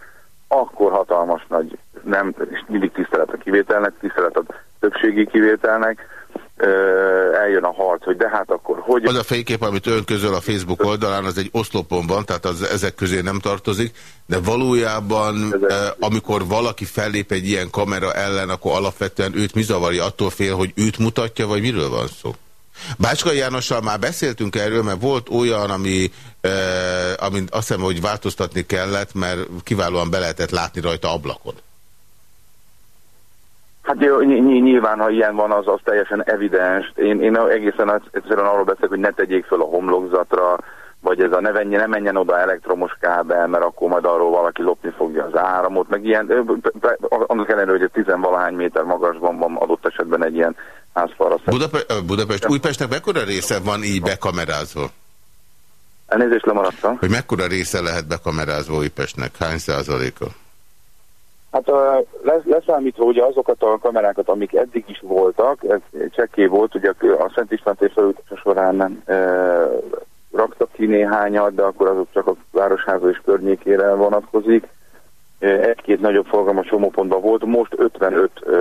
D: akkor hatalmas nagy, nem, és mindig tisztelet a kivételnek, tisztelet a többségi kivételnek, eljön a harc, hogy de hát akkor hogy...
B: Az a fénykép, amit ön közöl a Facebook oldalán, az egy oszlopon van, tehát az ezek közé nem tartozik, de valójában amikor valaki fellép egy ilyen kamera ellen, akkor alapvetően őt mi zavarja, attól fél, hogy őt mutatja, vagy miről van szó? Bácska Jánossal már beszéltünk erről, mert volt olyan, ami, eh, amit azt hiszem, hogy változtatni kellett, mert kiválóan be lehetett látni rajta ablakon.
D: Hát jó, nyilván, ha ilyen van, az, az teljesen evidens. Én, én egészen egyszerűen arról beszélek, hogy ne tegyék föl a homlokzatra, vagy ez a ne, menjen, ne menjen oda elektromos kábel, mert akkor majd arról valaki lopni fogja az áramot, meg ilyen, annak ellenére, hogy a tizenvalahány méter magasban van adott esetben egy ilyen házfalra.
B: Budape Budapest, Újpestnek mekkora része van így bekamerázva?
D: Elnézést lemaradtam.
B: Hogy mekkora része lehet bekamerázva Újpestnek? Hány százaléka?
D: Hát a, leszámítva ugye azokat a kamerákat, amik eddig is voltak, ez csekké volt, ugye a Szent István térfelújítása során e, raktak ki néhányat, de akkor azok csak a Városháza és környékére vonatkozik. Egy-két nagyobb forgalmas csomópontban volt, most 55 e,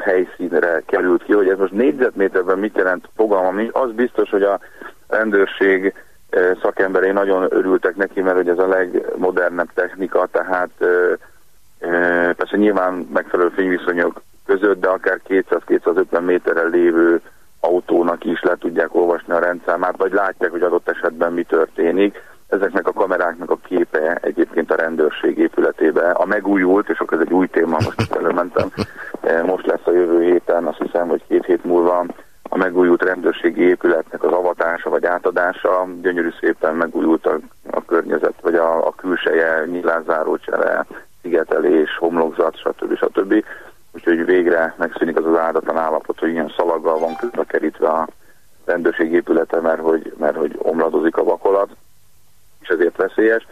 D: helyszínre került ki, hogy ez most négyzetméterben mit jelent fogalmam, az biztos, hogy a rendőrség szakemberei nagyon örültek neki, mert hogy ez a legmodernebb technika, tehát Persze nyilván megfelelő fényviszonyok között, de akár 200-250 méterrel lévő autónak is le tudják olvasni a rendszámát, vagy látják, hogy adott esetben mi történik. Ezeknek a kameráknak a képe egyébként a rendőrség épületébe. A megújult, és akkor ez egy új téma, most előmentem, most lesz a jövő héten, azt hiszem, hogy két hét múlva a megújult rendőrségi épületnek az avatása vagy átadása. Gyönyörű szépen megújult a, a környezet, vagy a, a külseje, nyílászárócsere, szigetelés, homlokzat, stb. stb. Úgyhogy végre megszűnik az az áldatlan állapot, hogy ilyen szalaggal van közbe kerítve a rendőrség épülete, mert hogy, mert hogy omladozik a vakolat, és ezért veszélyes.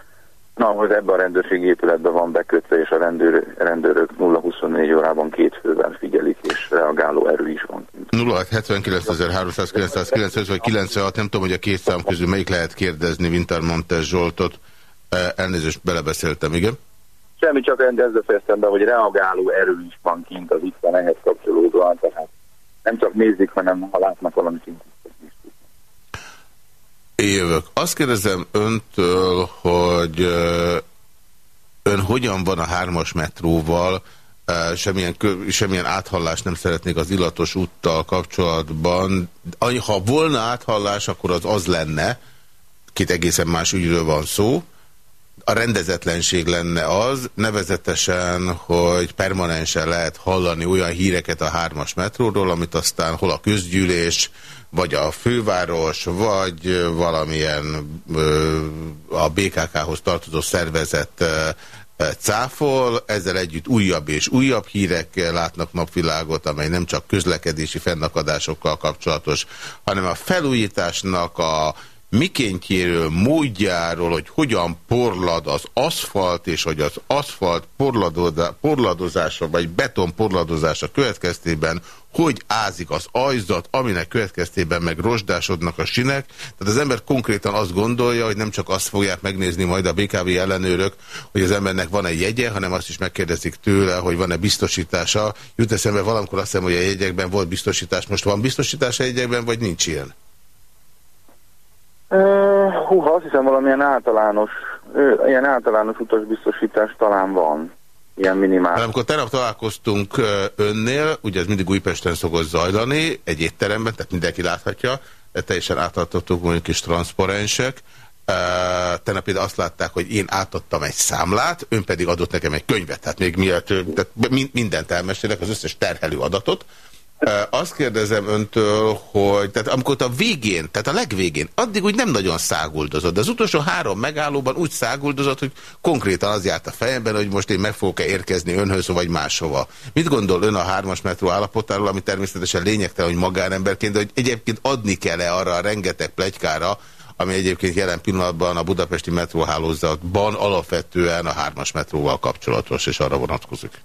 D: Na, hogy ebben a rendőrségi épületben van bekötve, és a rendőr, rendőrök 0-24 órában két főben figyelik, és reagáló erő is van.
B: 079.395 vagy 96, nem tudom, hogy a két szám közül melyik lehet kérdezni Wintermontes Zsoltot. Elnézést, belebeszéltem, igen?
D: Semmi, csak ezzel fejeztem be, hogy reagáló erő is van kint az itt van ehhez kapcsolódóan, tehát nem csak nézik, hanem ha látnak valamit.
B: Én jövök. Azt kérdezem öntől, hogy ön hogyan van a hármas metróval, semmilyen, semmilyen áthallást nem szeretnék az illatos úttal kapcsolatban. Ha volna áthallás, akkor az az lenne, két egészen más ügyről van szó, A rendezetlenség lenne az, nevezetesen, hogy permanensen lehet hallani olyan híreket a hármas metróról, amit aztán hol a közgyűlés, vagy a főváros, vagy valamilyen a BKK-hoz tartozó szervezet cáfol, ezzel együtt újabb és újabb hírek látnak napvilágot, amely nem csak közlekedési fennakadásokkal kapcsolatos, hanem a felújításnak a mikéntjéről, módjáról, hogy hogyan porlad az aszfalt, és hogy az aszfalt porladozása, vagy beton porladozása következtében hogy ázik az ajzat, aminek következtében meg rozsdásodnak a sinek. Tehát az ember konkrétan azt gondolja, hogy nem csak azt fogják megnézni majd a BKV ellenőrök, hogy az embernek van-e jegye, hanem azt is megkérdezik tőle, hogy van-e biztosítása. Jut eszembe valamikor azt hiszem, hogy a jegyekben volt biztosítás. Most van biztosítás a jegyekben, vagy nincs ilyen?
D: Uh, húha, azt hiszem valamilyen általános, uh, ilyen általános utasbiztosítás talán van. Ilyen minimál.
B: Mert amikor tegnap találkoztunk önnél, ugye ez mindig Újpesten szokott zajlani, egy étteremben, tehát mindenki láthatja, teljesen átadtatok mondjuk kis transzparensek, Uh, tegnap például azt látták, hogy én átadtam egy számlát, ön pedig adott nekem egy könyvet, tehát még miatt tehát mindent elmesélek, az összes terhelő adatot, azt kérdezem öntől, hogy tehát amikor a végén, tehát a legvégén, addig úgy nem nagyon száguldozott, de az utolsó három megállóban úgy száguldozott, hogy konkrétan az járt a fejemben, hogy most én meg fogok-e érkezni önhöz, vagy máshova. Mit gondol ön a hármas metró állapotáról, ami természetesen lényegtelen, hogy magánemberként, de hogy egyébként adni kell-e arra a rengeteg plegykára, ami egyébként jelen pillanatban a budapesti metróhálózatban alapvetően a hármas metróval kapcsolatos, és arra vonatkozik?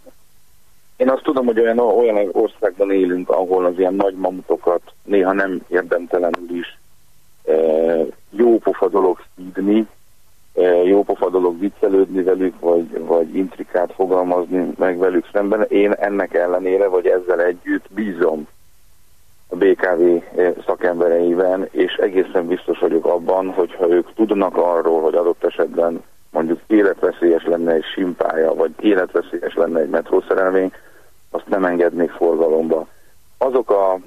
D: Én azt tudom, hogy olyan, olyan országban élünk, ahol az ilyen nagy mamutokat néha nem érdemtelenül is e, jó pofa dolog szídni, e, jó pofa dolog viccelődni velük, vagy, vagy intrikát fogalmazni meg velük szemben. Én ennek ellenére, vagy ezzel együtt bízom a BKV e, szakembereiben, és egészen biztos vagyok abban, hogyha ők tudnak arról, hogy adott esetben mondjuk életveszélyes lenne egy simpája, vagy életveszélyes lenne egy metrószerelvény, azt nem engednék forgalomba. Azok a,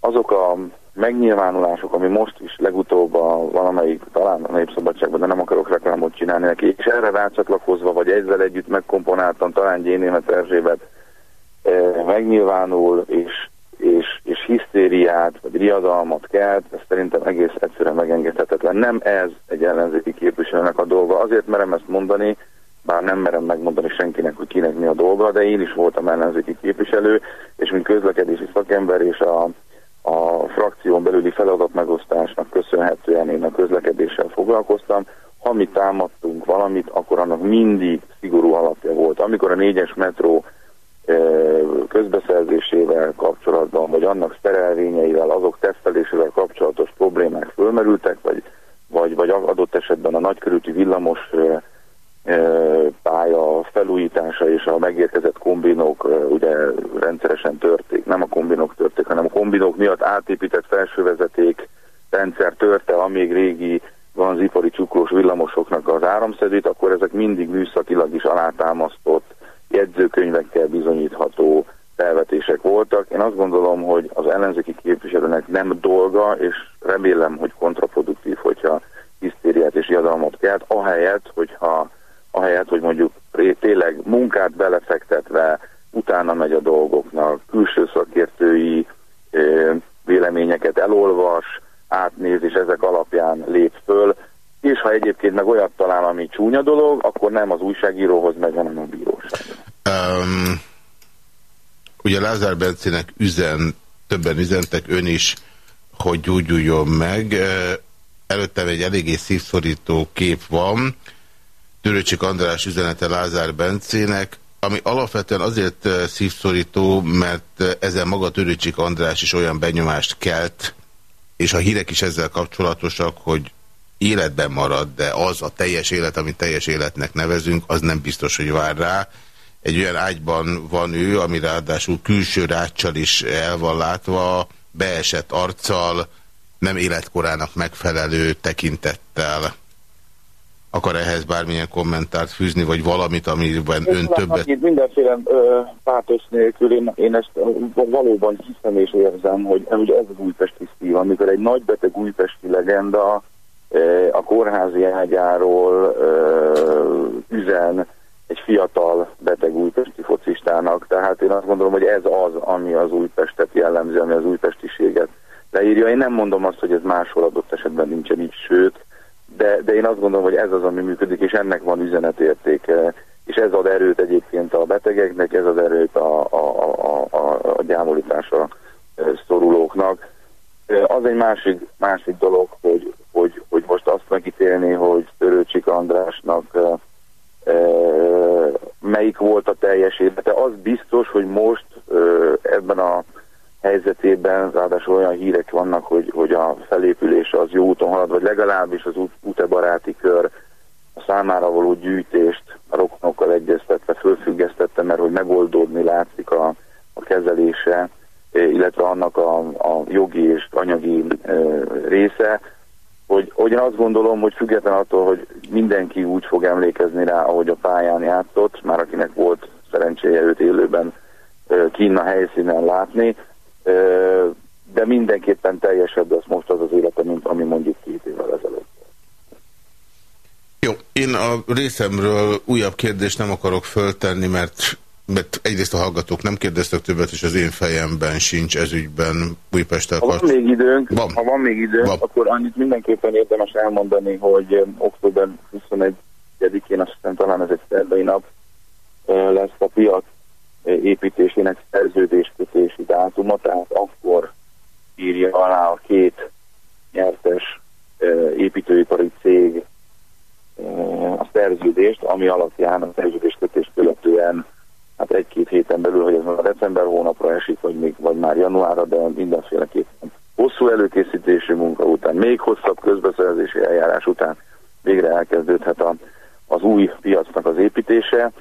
D: azok a megnyilvánulások, ami most is legutóbb a valamelyik, talán a Népszabadságban, de nem akarok reklámot csinálni neki, és erre rácsatlakozva, vagy ezzel együtt megkomponáltam, talán Gyénémet Erzsébet e, megnyilvánul, és, és, és hisztériát, vagy riadalmat kelt, ez szerintem egész egyszerűen megengedhetetlen. Nem ez egy ellenzéki képviselőnek a dolga. Azért merem ezt mondani, bár nem merem megmondani senkinek, hogy kinek mi a dolga, de én is voltam ellenzéki képviselő, és mint közlekedési szakember és a, a frakción belüli feladatmegosztásnak köszönhetően én a közlekedéssel foglalkoztam. Ha mi támadtunk valamit, akkor annak mindig szigorú alapja volt. Amikor a négyes metró közbeszerzésével kapcsolatban, vagy annak szerelvényeivel, azok tesztelésével kapcsolatos problémák fölmerültek, vagy, vagy, vagy adott esetben a nagykörülti villamos pálya felújítása és a megérkezett kombinók ugye rendszeresen törték, nem a kombinók törték, hanem a kombinók miatt átépített felsővezeték rendszer törte a még régi ipari csuklós villamosoknak az áramszedőt, akkor ezek mindig műszakilag is alátámasztott, jegyzőkönyvekkel bizonyítható felvetések voltak. Én azt gondolom, hogy az ellenzéki képviselőnek nem dolga, és remélem, hogy kontraproduktív, hogyha hisztériát és jadalmat kelt, ahelyett, hogyha ahelyett, hogy mondjuk tényleg munkát belefektetve utána megy a dolgoknak, külső szakértői véleményeket elolvas, átnéz, és ezek alapján lép föl, és ha egyébként meg olyat talál, ami csúnya dolog, akkor nem az újságíróhoz megy, hanem a bíróság. Um,
B: ugye Lázár Bencének üzen, többen üzentek, ön is, hogy gyógyuljon meg. Előttem egy eléggé szívszorító kép van, Törőcsik András üzenete Lázár Bencének, ami alapvetően azért eh, szívszorító, mert eh, ezen maga Törőcsik András is olyan benyomást kelt, és a hírek is ezzel kapcsolatosak, hogy életben marad, de az a teljes élet, amit teljes életnek nevezünk, az nem biztos, hogy vár rá. Egy olyan ágyban van ő, ami ráadásul külső ráccsal is el van látva, beesett arccal, nem életkorának megfelelő tekintettel. Akar ehhez bármilyen kommentárt fűzni, vagy valamit, amiben ön többet...
D: Itt mindenféle ö, pátosz nélkül én, én ezt valóban hiszem és érzem, hogy, hogy ez az újpesti szív, amikor egy nagybeteg újpesti legenda a kórházi ágyáról üzen egy fiatal beteg újpesti focistának, tehát én azt gondolom, hogy ez az, ami az Újpestet jellemzi, ami az újpestiséget leírja. Én nem mondom azt, hogy ez máshol adott esetben nincsen így, sőt, de, de én azt gondolom, hogy ez az, ami működik, és ennek van üzenetértéke, és ez ad erőt egyébként a betegeknek, ez az erőt a, a, a, a, a gyámolításra szorulóknak. Az egy másik, másik dolog, hogy, hogy, hogy most azt megítélni, hogy Törőcsik Andrásnak melyik volt a teljes éve. De az biztos, hogy most ebben a helyzetében, ráadásul olyan hírek vannak, hogy, hogy a felépülés az jó úton halad, vagy legalábbis az út, baráti kör a számára való gyűjtést a rokonokkal egyeztetve fölfüggesztette, mert hogy megoldódni látszik a, a kezelése, illetve annak a, a jogi és anyagi e, része, hogy, hogy azt gondolom, hogy független attól, hogy mindenki úgy fog emlékezni rá, ahogy a pályán játszott, már akinek volt szerencséje őt élőben Kína helyszínen látni, de mindenképpen teljesebb lesz most az az élete, mint ami mondjuk két évvel ezelőtt.
B: Jó, én a részemről újabb kérdést nem akarok föltenni, mert mert egyrészt a hallgatók nem kérdeztek többet, és az én fejemben sincs ezügyben Újpesttel
D: Ha van még időnk, van. ha van még időnk van. akkor annyit mindenképpen érdemes elmondani, hogy október 21-én, azt hiszem talán ez egy szerdai nap lesz a piac építésének szerződéskötési dátuma, tehát akkor írja alá a két nyertes építőipari cég a szerződést, ami alapján a szerződéskötés követően hát egy-két héten belül, hogy ez már december hónapra esik, vagy, még, vagy már januárra, de mindenféleképpen hosszú előkészítési munka után, még hosszabb közbeszerzési eljárás után végre elkezdődhet a, az új piacnak az építése,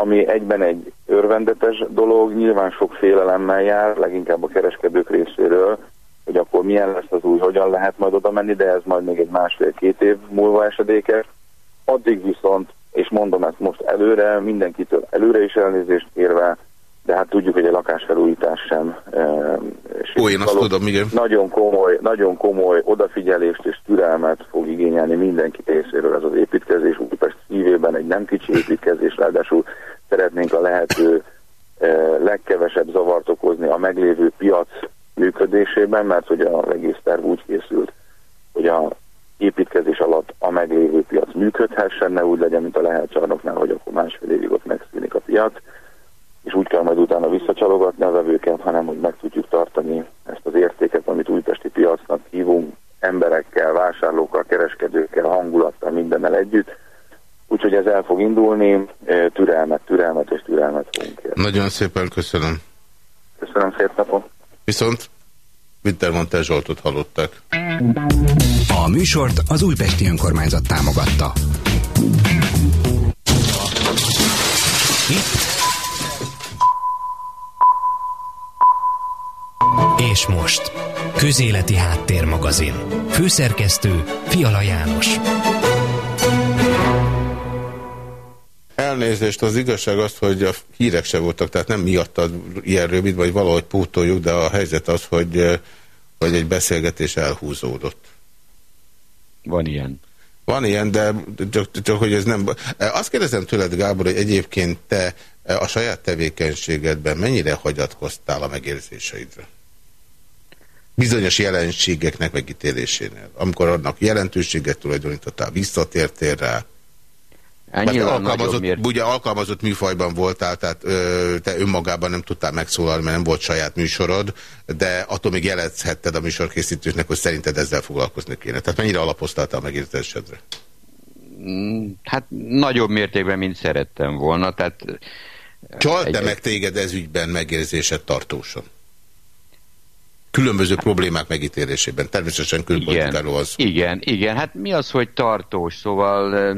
D: ami egyben egy örvendetes dolog, nyilván sok félelemmel jár, leginkább a kereskedők részéről, hogy akkor milyen lesz az új, hogyan lehet majd oda menni, de ez majd még egy másfél-két év múlva esedékes. Addig viszont, és mondom ezt most előre, mindenkitől előre is elnézést kérve, de hát tudjuk, hogy a lakásfelújítás sem e,
B: Ó, én azt tudom, igen.
D: Nagyon komoly, nagyon komoly odafigyelést és türelmet fog igényelni mindenki részéről ez az építkezés. Újpest szívében egy nem kicsi építkezés, ráadásul szeretnénk a lehető e, legkevesebb zavart okozni a meglévő piac működésében, mert hogy a egész terv úgy készült, hogy a építkezés alatt a meglévő piac működhessen, ne úgy legyen, mint a lehet csarnoknál, hogy akkor másfél évig ott megszűnik a piac, és úgy kell majd utána visszacsalogatni a vevőket, hanem hogy meg tudjuk tartani ezt az értéket, amit újpesti piacnak hívunk, emberekkel, vásárlókkal, kereskedőkkel, hangulattal, mindennel együtt. Úgyhogy ez el fog indulni, türelmet, türelmet és türelmet fogunk kérni.
B: Nagyon szépen köszönöm.
D: Köszönöm szép napot.
B: Viszont Wintermantel Zsoltot hallották.
A: A műsort az Újpesti Önkormányzat támogatta. És most, Közéleti Háttérmagazin. Főszerkesztő Fiala János.
B: Elnézést, az igazság az, hogy a hírek se voltak, tehát nem miattad ilyen rövid, vagy valahogy pótoljuk, de a helyzet az, hogy, hogy egy beszélgetés elhúzódott.
F: Van ilyen.
B: Van ilyen, de csak, csak hogy ez nem... Azt kérdezem tőled, Gábor, hogy egyébként te a saját tevékenységedben mennyire hagyatkoztál a megérzéseidre? Bizonyos jelenségeknek megítélésénél. Amikor annak jelentőséget tulajdonítottál, visszatértél rá, alkalmazott, ugye alkalmazott műfajban voltál, tehát ö, te önmagában nem tudtál megszólalni, mert nem volt saját műsorod, de attól még jelezhetted a műsorkészítőknek, hogy szerinted ezzel foglalkozni kéne. Tehát mennyire alapoztál a megértésedre?
F: Mm, hát nagyobb mértékben, mint szerettem volna. Tehát
B: Csalt-e egy... meg téged ez ügyben megérzésed tartósan? Különböző problémák megítélésében, természetesen külpolitikáról az.
F: Igen, igen, hát mi az, hogy tartós, szóval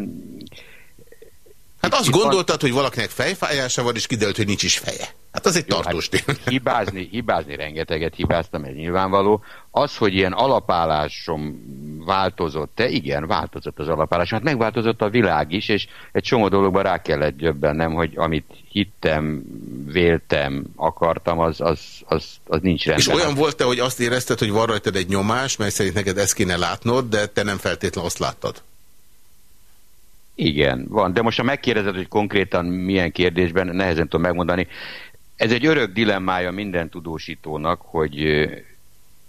B: Hát azt gondoltad, hogy valakinek fejfájása van, és kiderült, hogy nincs is feje. Hát az egy Jó, tartós
F: hát Hibázni, hibázni rengeteget hibáztam, ez nyilvánvaló. Az, hogy ilyen alapállásom változott-e? Igen, változott az alapállás. Hát megváltozott a világ is, és egy csomó dologban rá kellett gyöbbennem, hogy amit hittem, véltem, akartam, az, az, az, az nincs rendben.
B: És olyan volt-e, hogy azt érezted, hogy van rajtad egy nyomás, mert szerint neked ezt kéne látnod, de te nem feltétlenül azt láttad?
F: Igen, van. De most ha megkérdezed, hogy konkrétan milyen kérdésben, nehezen tudom megmondani. Ez egy örök dilemmája minden tudósítónak, hogy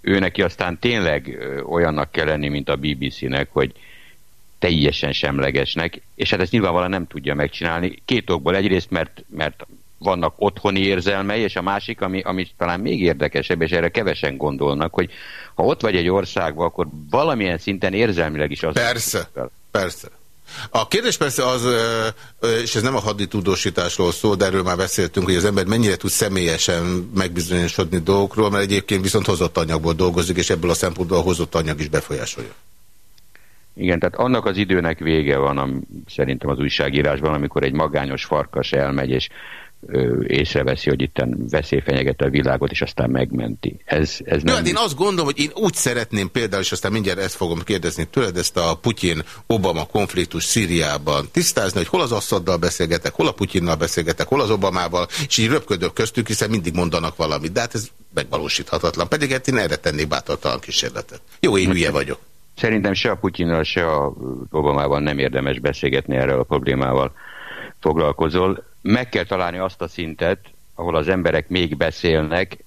F: ő neki aztán tényleg olyannak kell lenni, mint a BBC-nek, hogy teljesen semlegesnek, és hát ezt nyilvánvalóan nem tudja megcsinálni. Két okból. Egyrészt, mert, mert vannak otthoni érzelmei, és a másik, ami, ami talán még érdekesebb, és erre kevesen gondolnak, hogy ha ott vagy egy országban, akkor valamilyen szinten érzelmileg is az...
B: Persze, persze. A kérdés persze az, és ez nem a haditudósításról szól, de erről már beszéltünk, hogy az ember mennyire tud személyesen megbizonyosodni dolgokról, mert egyébként viszont hozott anyagból dolgozik, és ebből a szempontból a hozott anyag is befolyásolja.
F: Igen, tehát annak az időnek vége van a, szerintem az újságírásban, amikor egy magányos farkas elmegy, és észreveszi, hogy itt veszély fenyeget a világot, és aztán megmenti. Ez, ez nem...
B: hát én azt gondolom, hogy én úgy szeretném például, és aztán mindjárt ezt fogom kérdezni tőled, ezt a Putyin-Obama konfliktus Szíriában tisztázni, hogy hol az Assaddal beszélgetek, hol a Putyinnal beszélgetek, hol az Obamával, és így röpködök köztük, hiszen mindig mondanak valamit. De hát ez megvalósíthatatlan. Pedig hát én erre tennék bátortalan kísérletet. Jó, én hülye vagyok.
F: Szerintem se a Putyinnal, se a Obamával nem érdemes beszélgetni erről a problémával foglalkozol meg kell találni azt a szintet, ahol az emberek még beszélnek,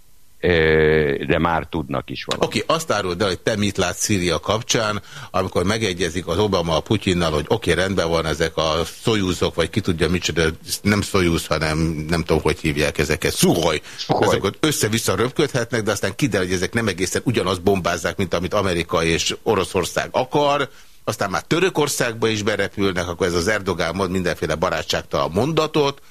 F: de már tudnak is valamit.
B: Oké, okay, azt áruld el, hogy te mit látsz Szíria kapcsán, amikor megegyezik az Obama a Putyinnal, hogy oké, okay, rendben van ezek a szojúzok, vagy ki tudja micsoda, nem szojúz, hanem nem tudom, hogy hívják ezeket, szuhoj. Ezek össze-vissza röpködhetnek, de aztán kiderül, hogy ezek nem egészen ugyanazt bombázzák, mint amit Amerika és Oroszország akar, aztán már Törökországba is berepülnek, akkor ez az Erdogán mond mindenféle barátságtalan mondatot,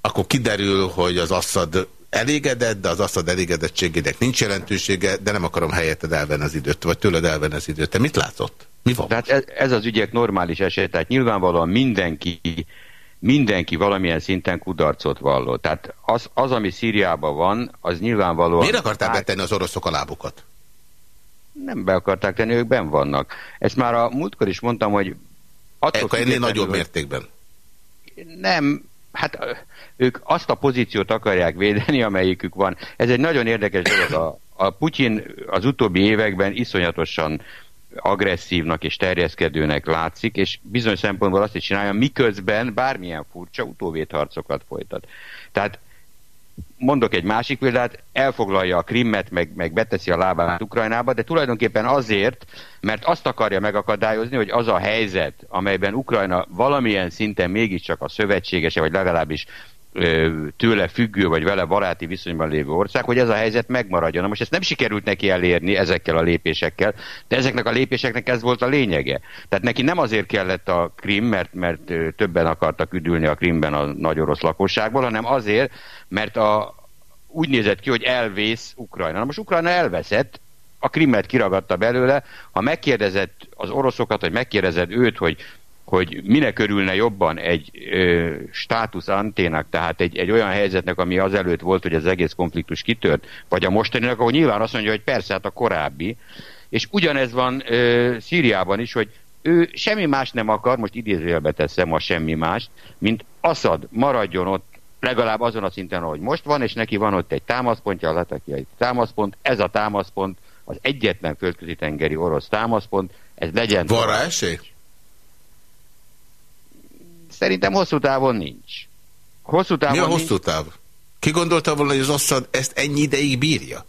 B: akkor kiderül, hogy az Assad elégedett, de az Assad elégedettségének nincs jelentősége, de nem akarom helyetted elvenni az időt, vagy tőled elvenni az időt. Te mit látott? Mi van?
F: Tehát ez, ez az ügyek normális eset, tehát nyilvánvalóan mindenki mindenki valamilyen szinten kudarcot vallott. Tehát az, az, ami Szíriában van, az nyilvánvalóan...
B: Miért akarták betenni az oroszok a lábukat?
F: Nem be akarták tenni, ők ben vannak. Ezt már a múltkor is mondtam, hogy...
B: Ekkor ennél nagyobb hogy... mértékben.
F: Nem, hát ők azt a pozíciót akarják védeni, amelyikük van. Ez egy nagyon érdekes dolog. A, a Putyin az utóbbi években iszonyatosan agresszívnak és terjeszkedőnek látszik, és bizonyos szempontból azt is csinálja, miközben bármilyen furcsa utóvédharcokat folytat. Tehát mondok egy másik példát, elfoglalja a Krimmet, meg, meg beteszi a lábát Ukrajnába, de tulajdonképpen azért, mert azt akarja megakadályozni, hogy az a helyzet, amelyben Ukrajna valamilyen szinten mégiscsak a szövetségese, vagy legalábbis tőle függő, vagy vele baráti viszonyban lévő ország, hogy ez a helyzet megmaradjon. Na most ezt nem sikerült neki elérni ezekkel a lépésekkel, de ezeknek a lépéseknek ez volt a lényege. Tehát neki nem azért kellett a Krim, mert, mert többen akartak üdülni a Krimben a nagy orosz lakosságból, hanem azért, mert a, úgy nézett ki, hogy elvész Ukrajna. Na most Ukrajna elveszett, a Krimmet kiragadta belőle, ha megkérdezett az oroszokat, hogy megkérdezed őt, hogy hogy minek örülne jobban egy ö, státusz anténak, tehát egy, egy olyan helyzetnek, ami azelőtt volt, hogy az egész konfliktus kitört, vagy a mostaninak, ahol nyilván azt mondja, hogy persze, hát a korábbi. És ugyanez van ö, Szíriában is, hogy ő semmi más nem akar, most idézőjelbe teszem a semmi mást, mint Assad maradjon ott legalább azon a szinten, ahogy most van, és neki van ott egy támaszpontja, a latakiai támaszpont, ez a támaszpont az egyetlen földközi tengeri orosz támaszpont, ez legyen...
B: Van rá esély?
F: Szerintem hosszú távon nincs. Hosszú távon
B: Mi a hosszú nincs. táv? Ki gondolta volna, hogy az Assad ezt ennyi ideig bírja?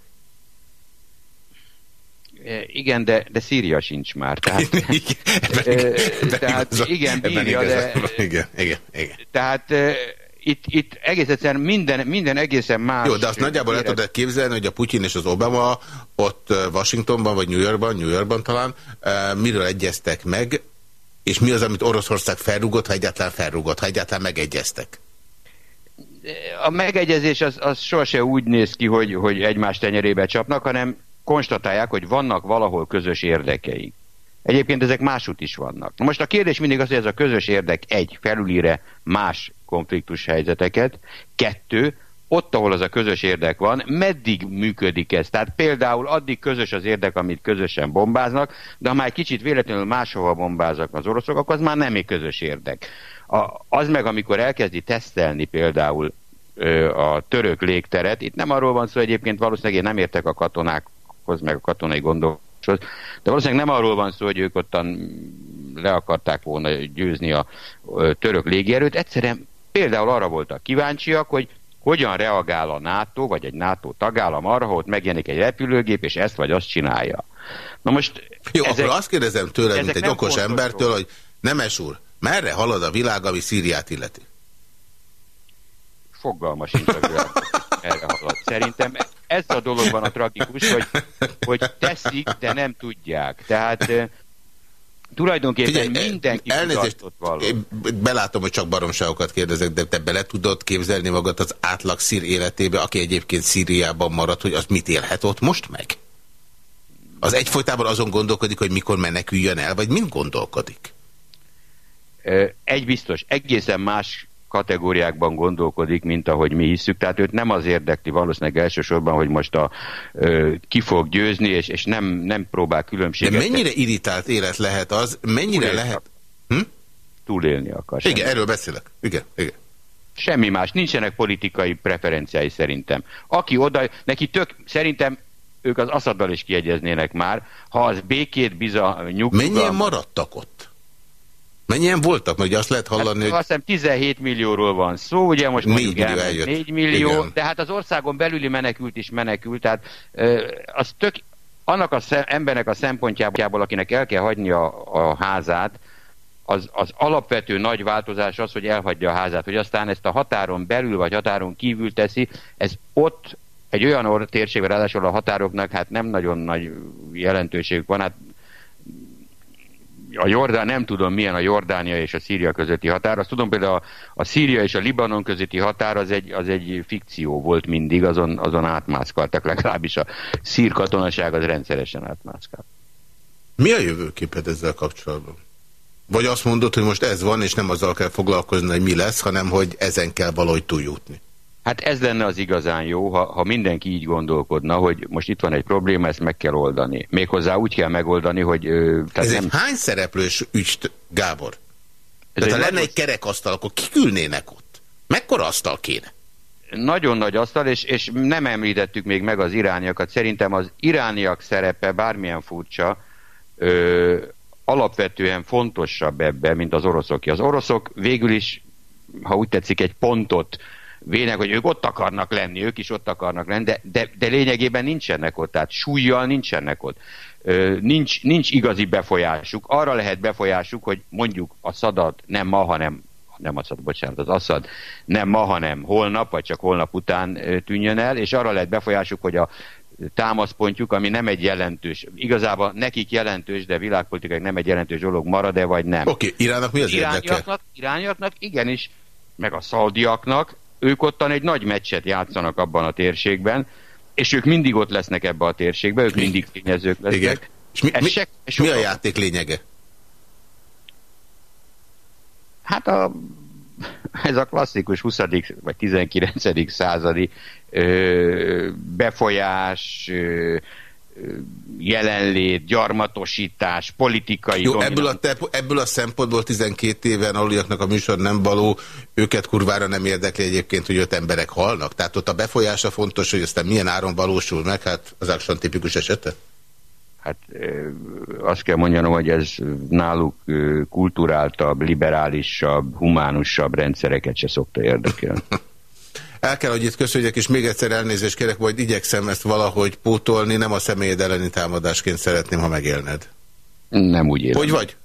F: E, igen, de, de Szíria sincs már. Tehát, igen, ebben, ebben tehát igazán, igen, bírja, de...
B: Igen, igen, igen.
F: Tehát itt, itt egész egyszerűen minden, minden egészen más.
B: Jó, de azt nagyjából el tudod képzelni, hogy a Putyin és az Obama ott Washingtonban, vagy New Yorkban, New Yorkban talán, miről egyeztek meg, és mi az, amit Oroszország felrúgott, ha egyáltalán felrúgott, ha egyáltalán megegyeztek?
F: A megegyezés az, az sohasem úgy néz ki, hogy, hogy egymás tenyerébe csapnak, hanem konstatálják, hogy vannak valahol közös érdekeik. Egyébként ezek másút is vannak. Most a kérdés mindig az, hogy ez a közös érdek egy, felülíre más konfliktus helyzeteket, kettő, ott, ahol az a közös érdek van, meddig működik ez? Tehát például addig közös az érdek, amit közösen bombáznak, de ha már egy kicsit véletlenül máshova bombáznak az oroszok, akkor az már nem egy közös érdek. A, az meg, amikor elkezdi tesztelni például ö, a török légteret, itt nem arról van szó egyébként, valószínűleg én nem értek a katonákhoz, meg a katonai gondoláshoz, de valószínűleg nem arról van szó, hogy ők ottan le akarták volna győzni a török légierőt, egyszerűen például arra voltak kíváncsiak, hogy hogyan reagál a NATO, vagy egy NATO tagállam arra, hogy megjelenik egy repülőgép, és ezt vagy azt csinálja.
B: Na most... Jó, ezek, akkor azt kérdezem tőle, mint egy okos embertől, hogy Nemes úr, merre halad a világ, ami Szíriát illeti?
F: Fogalma sincs a világ, erre halad. Szerintem ez a dologban a tragikus, hogy, hogy teszik, de nem tudják. Tehát Tulajdonképpen Figyelj, mindenki elnézést,
B: én belátom, hogy csak baromságokat kérdezek, de te bele tudod képzelni magad az átlag szír életébe, aki egyébként Szíriában marad, hogy az mit élhet ott most meg? Az egyfolytában azon gondolkodik, hogy mikor meneküljön el, vagy mind gondolkodik?
F: Egy biztos, egészen más kategóriákban gondolkodik, mint ahogy mi hiszük. Tehát őt nem az érdekli valószínűleg elsősorban, hogy most a, ö, ki fog győzni, és, és nem, nem próbál különbséget.
B: De mennyire irritált élet lehet az? Mennyire Túlélni lehet?
F: Hm? Túlélni akar.
B: Igen, semmi. erről beszélek. Igen, igen.
F: Semmi más. Nincsenek politikai preferenciái szerintem. Aki oda, neki tök, szerintem ők az Assaddal is kiegyeznének már, ha az békét biza nyugdíjban...
B: Mennyien maradtak ott? Mennyien voltak? Ugye azt lehet hallani, hát,
F: hogy... Azt hiszem 17 millióról van szó, ugye most 4
B: millió eljött.
F: 4 millió, Igen. de hát az országon belüli menekült is menekült, tehát az tök, annak az embernek a szempontjából, akinek el kell hagyni a, a házát, az, az alapvető nagy változás az, hogy elhagyja a házát, hogy aztán ezt a határon belül vagy határon kívül teszi, ez ott egy olyan térségben, ráadásul a határoknak hát nem nagyon nagy jelentőségük van, hát a Jordán, nem tudom milyen a Jordánia és a Szíria közötti határ. Azt tudom például a, a Szíria és a Libanon közötti határ az egy, az egy fikció volt mindig, azon, azon átmászkaltak, legalábbis a szír katonaság az rendszeresen átmászkál.
B: Mi a jövőképed ezzel kapcsolatban? Vagy azt mondod, hogy most ez van, és nem azzal kell foglalkozni, hogy mi lesz, hanem hogy ezen kell valahogy túljutni?
F: Hát ez lenne az igazán jó, ha, ha mindenki így gondolkodna, hogy most itt van egy probléma, ezt meg kell oldani. Méghozzá úgy kell megoldani, hogy...
B: Tehát ez nem... egy hány szereplős ügy, Gábor? Ez tehát ha lenne egy kerekasztal, akkor kikülnének ott? Mekkora asztal kéne?
F: Nagyon nagy asztal, és, és nem említettük még meg az irániakat. Szerintem az irániak szerepe bármilyen furcsa, ö, alapvetően fontosabb ebbe, mint az oroszoké. Az oroszok végül is, ha úgy tetszik, egy pontot vének, hogy ők ott akarnak lenni, ők is ott akarnak lenni, de, de, de lényegében nincsenek ott, tehát súlyjal nincsenek ott. Ö, nincs, nincs igazi befolyásuk. Arra lehet befolyásuk, hogy mondjuk a szadat nem ma, hanem nem Assad, bocsánat, az Assad nem ma, hanem holnap, vagy csak holnap után tűnjön el, és arra lehet befolyásuk, hogy a támaszpontjuk, ami nem egy jelentős, igazából nekik jelentős, de világpolitikai nem egy jelentős dolog marad-e, vagy nem.
B: Oké, okay, Iránnak mi az
F: érdeke? Irániaknak igenis, meg a szaudiaknak ők ottan egy nagy meccset játszanak abban a térségben, és ők mindig ott lesznek ebbe a térségbe, ők mindig tényezők lesznek. Igen.
B: És mi, mi, se, mi a játék lényege?
F: Hát a, ez a klasszikus 20. vagy 19. századi ö, befolyás, ö, jelenlét, gyarmatosítás, politikai...
B: Jó, ebből a, te, ebből a szempontból 12 éven aluliaknak a műsor nem való, őket kurvára nem érdekli egyébként, hogy öt emberek halnak. Tehát ott a befolyása fontos, hogy aztán milyen áron valósul meg, hát az Aksan tipikus esete?
F: Hát azt kell mondjam, hogy ez náluk kulturáltabb, liberálisabb, humánusabb rendszereket se szokta érdekelni.
B: El kell, hogy itt köszönjek, és még egyszer elnézést kérek, majd igyekszem ezt valahogy pótolni, nem a személyed elleni támadásként szeretném, ha megélned.
F: Nem úgy élem.
B: Hogy vagy?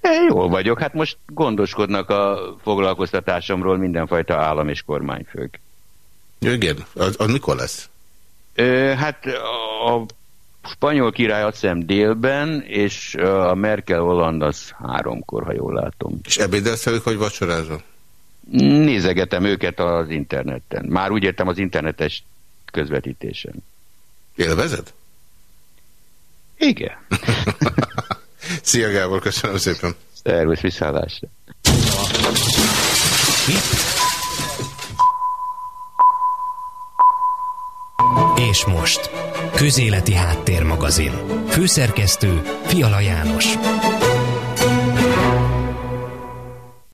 F: É, jól vagyok, hát most gondoskodnak a foglalkoztatásomról mindenfajta állam és kormányfők.
B: Igen, az, az mikor lesz?
F: Ö, hát a spanyol király azt hiszem délben, és a Merkel Holland az háromkor, ha jól látom.
B: És ebédelsz velük, vagy vacsorázol?
F: Nézegetem őket az interneten. Már úgy értem az internetes közvetítésen.
B: Élvezed?
F: Igen.
B: Szia Gábor, köszönöm szépen.
F: Szervusz, viszállásra.
A: és most. Közéleti Háttérmagazin. Főszerkesztő Fiala János.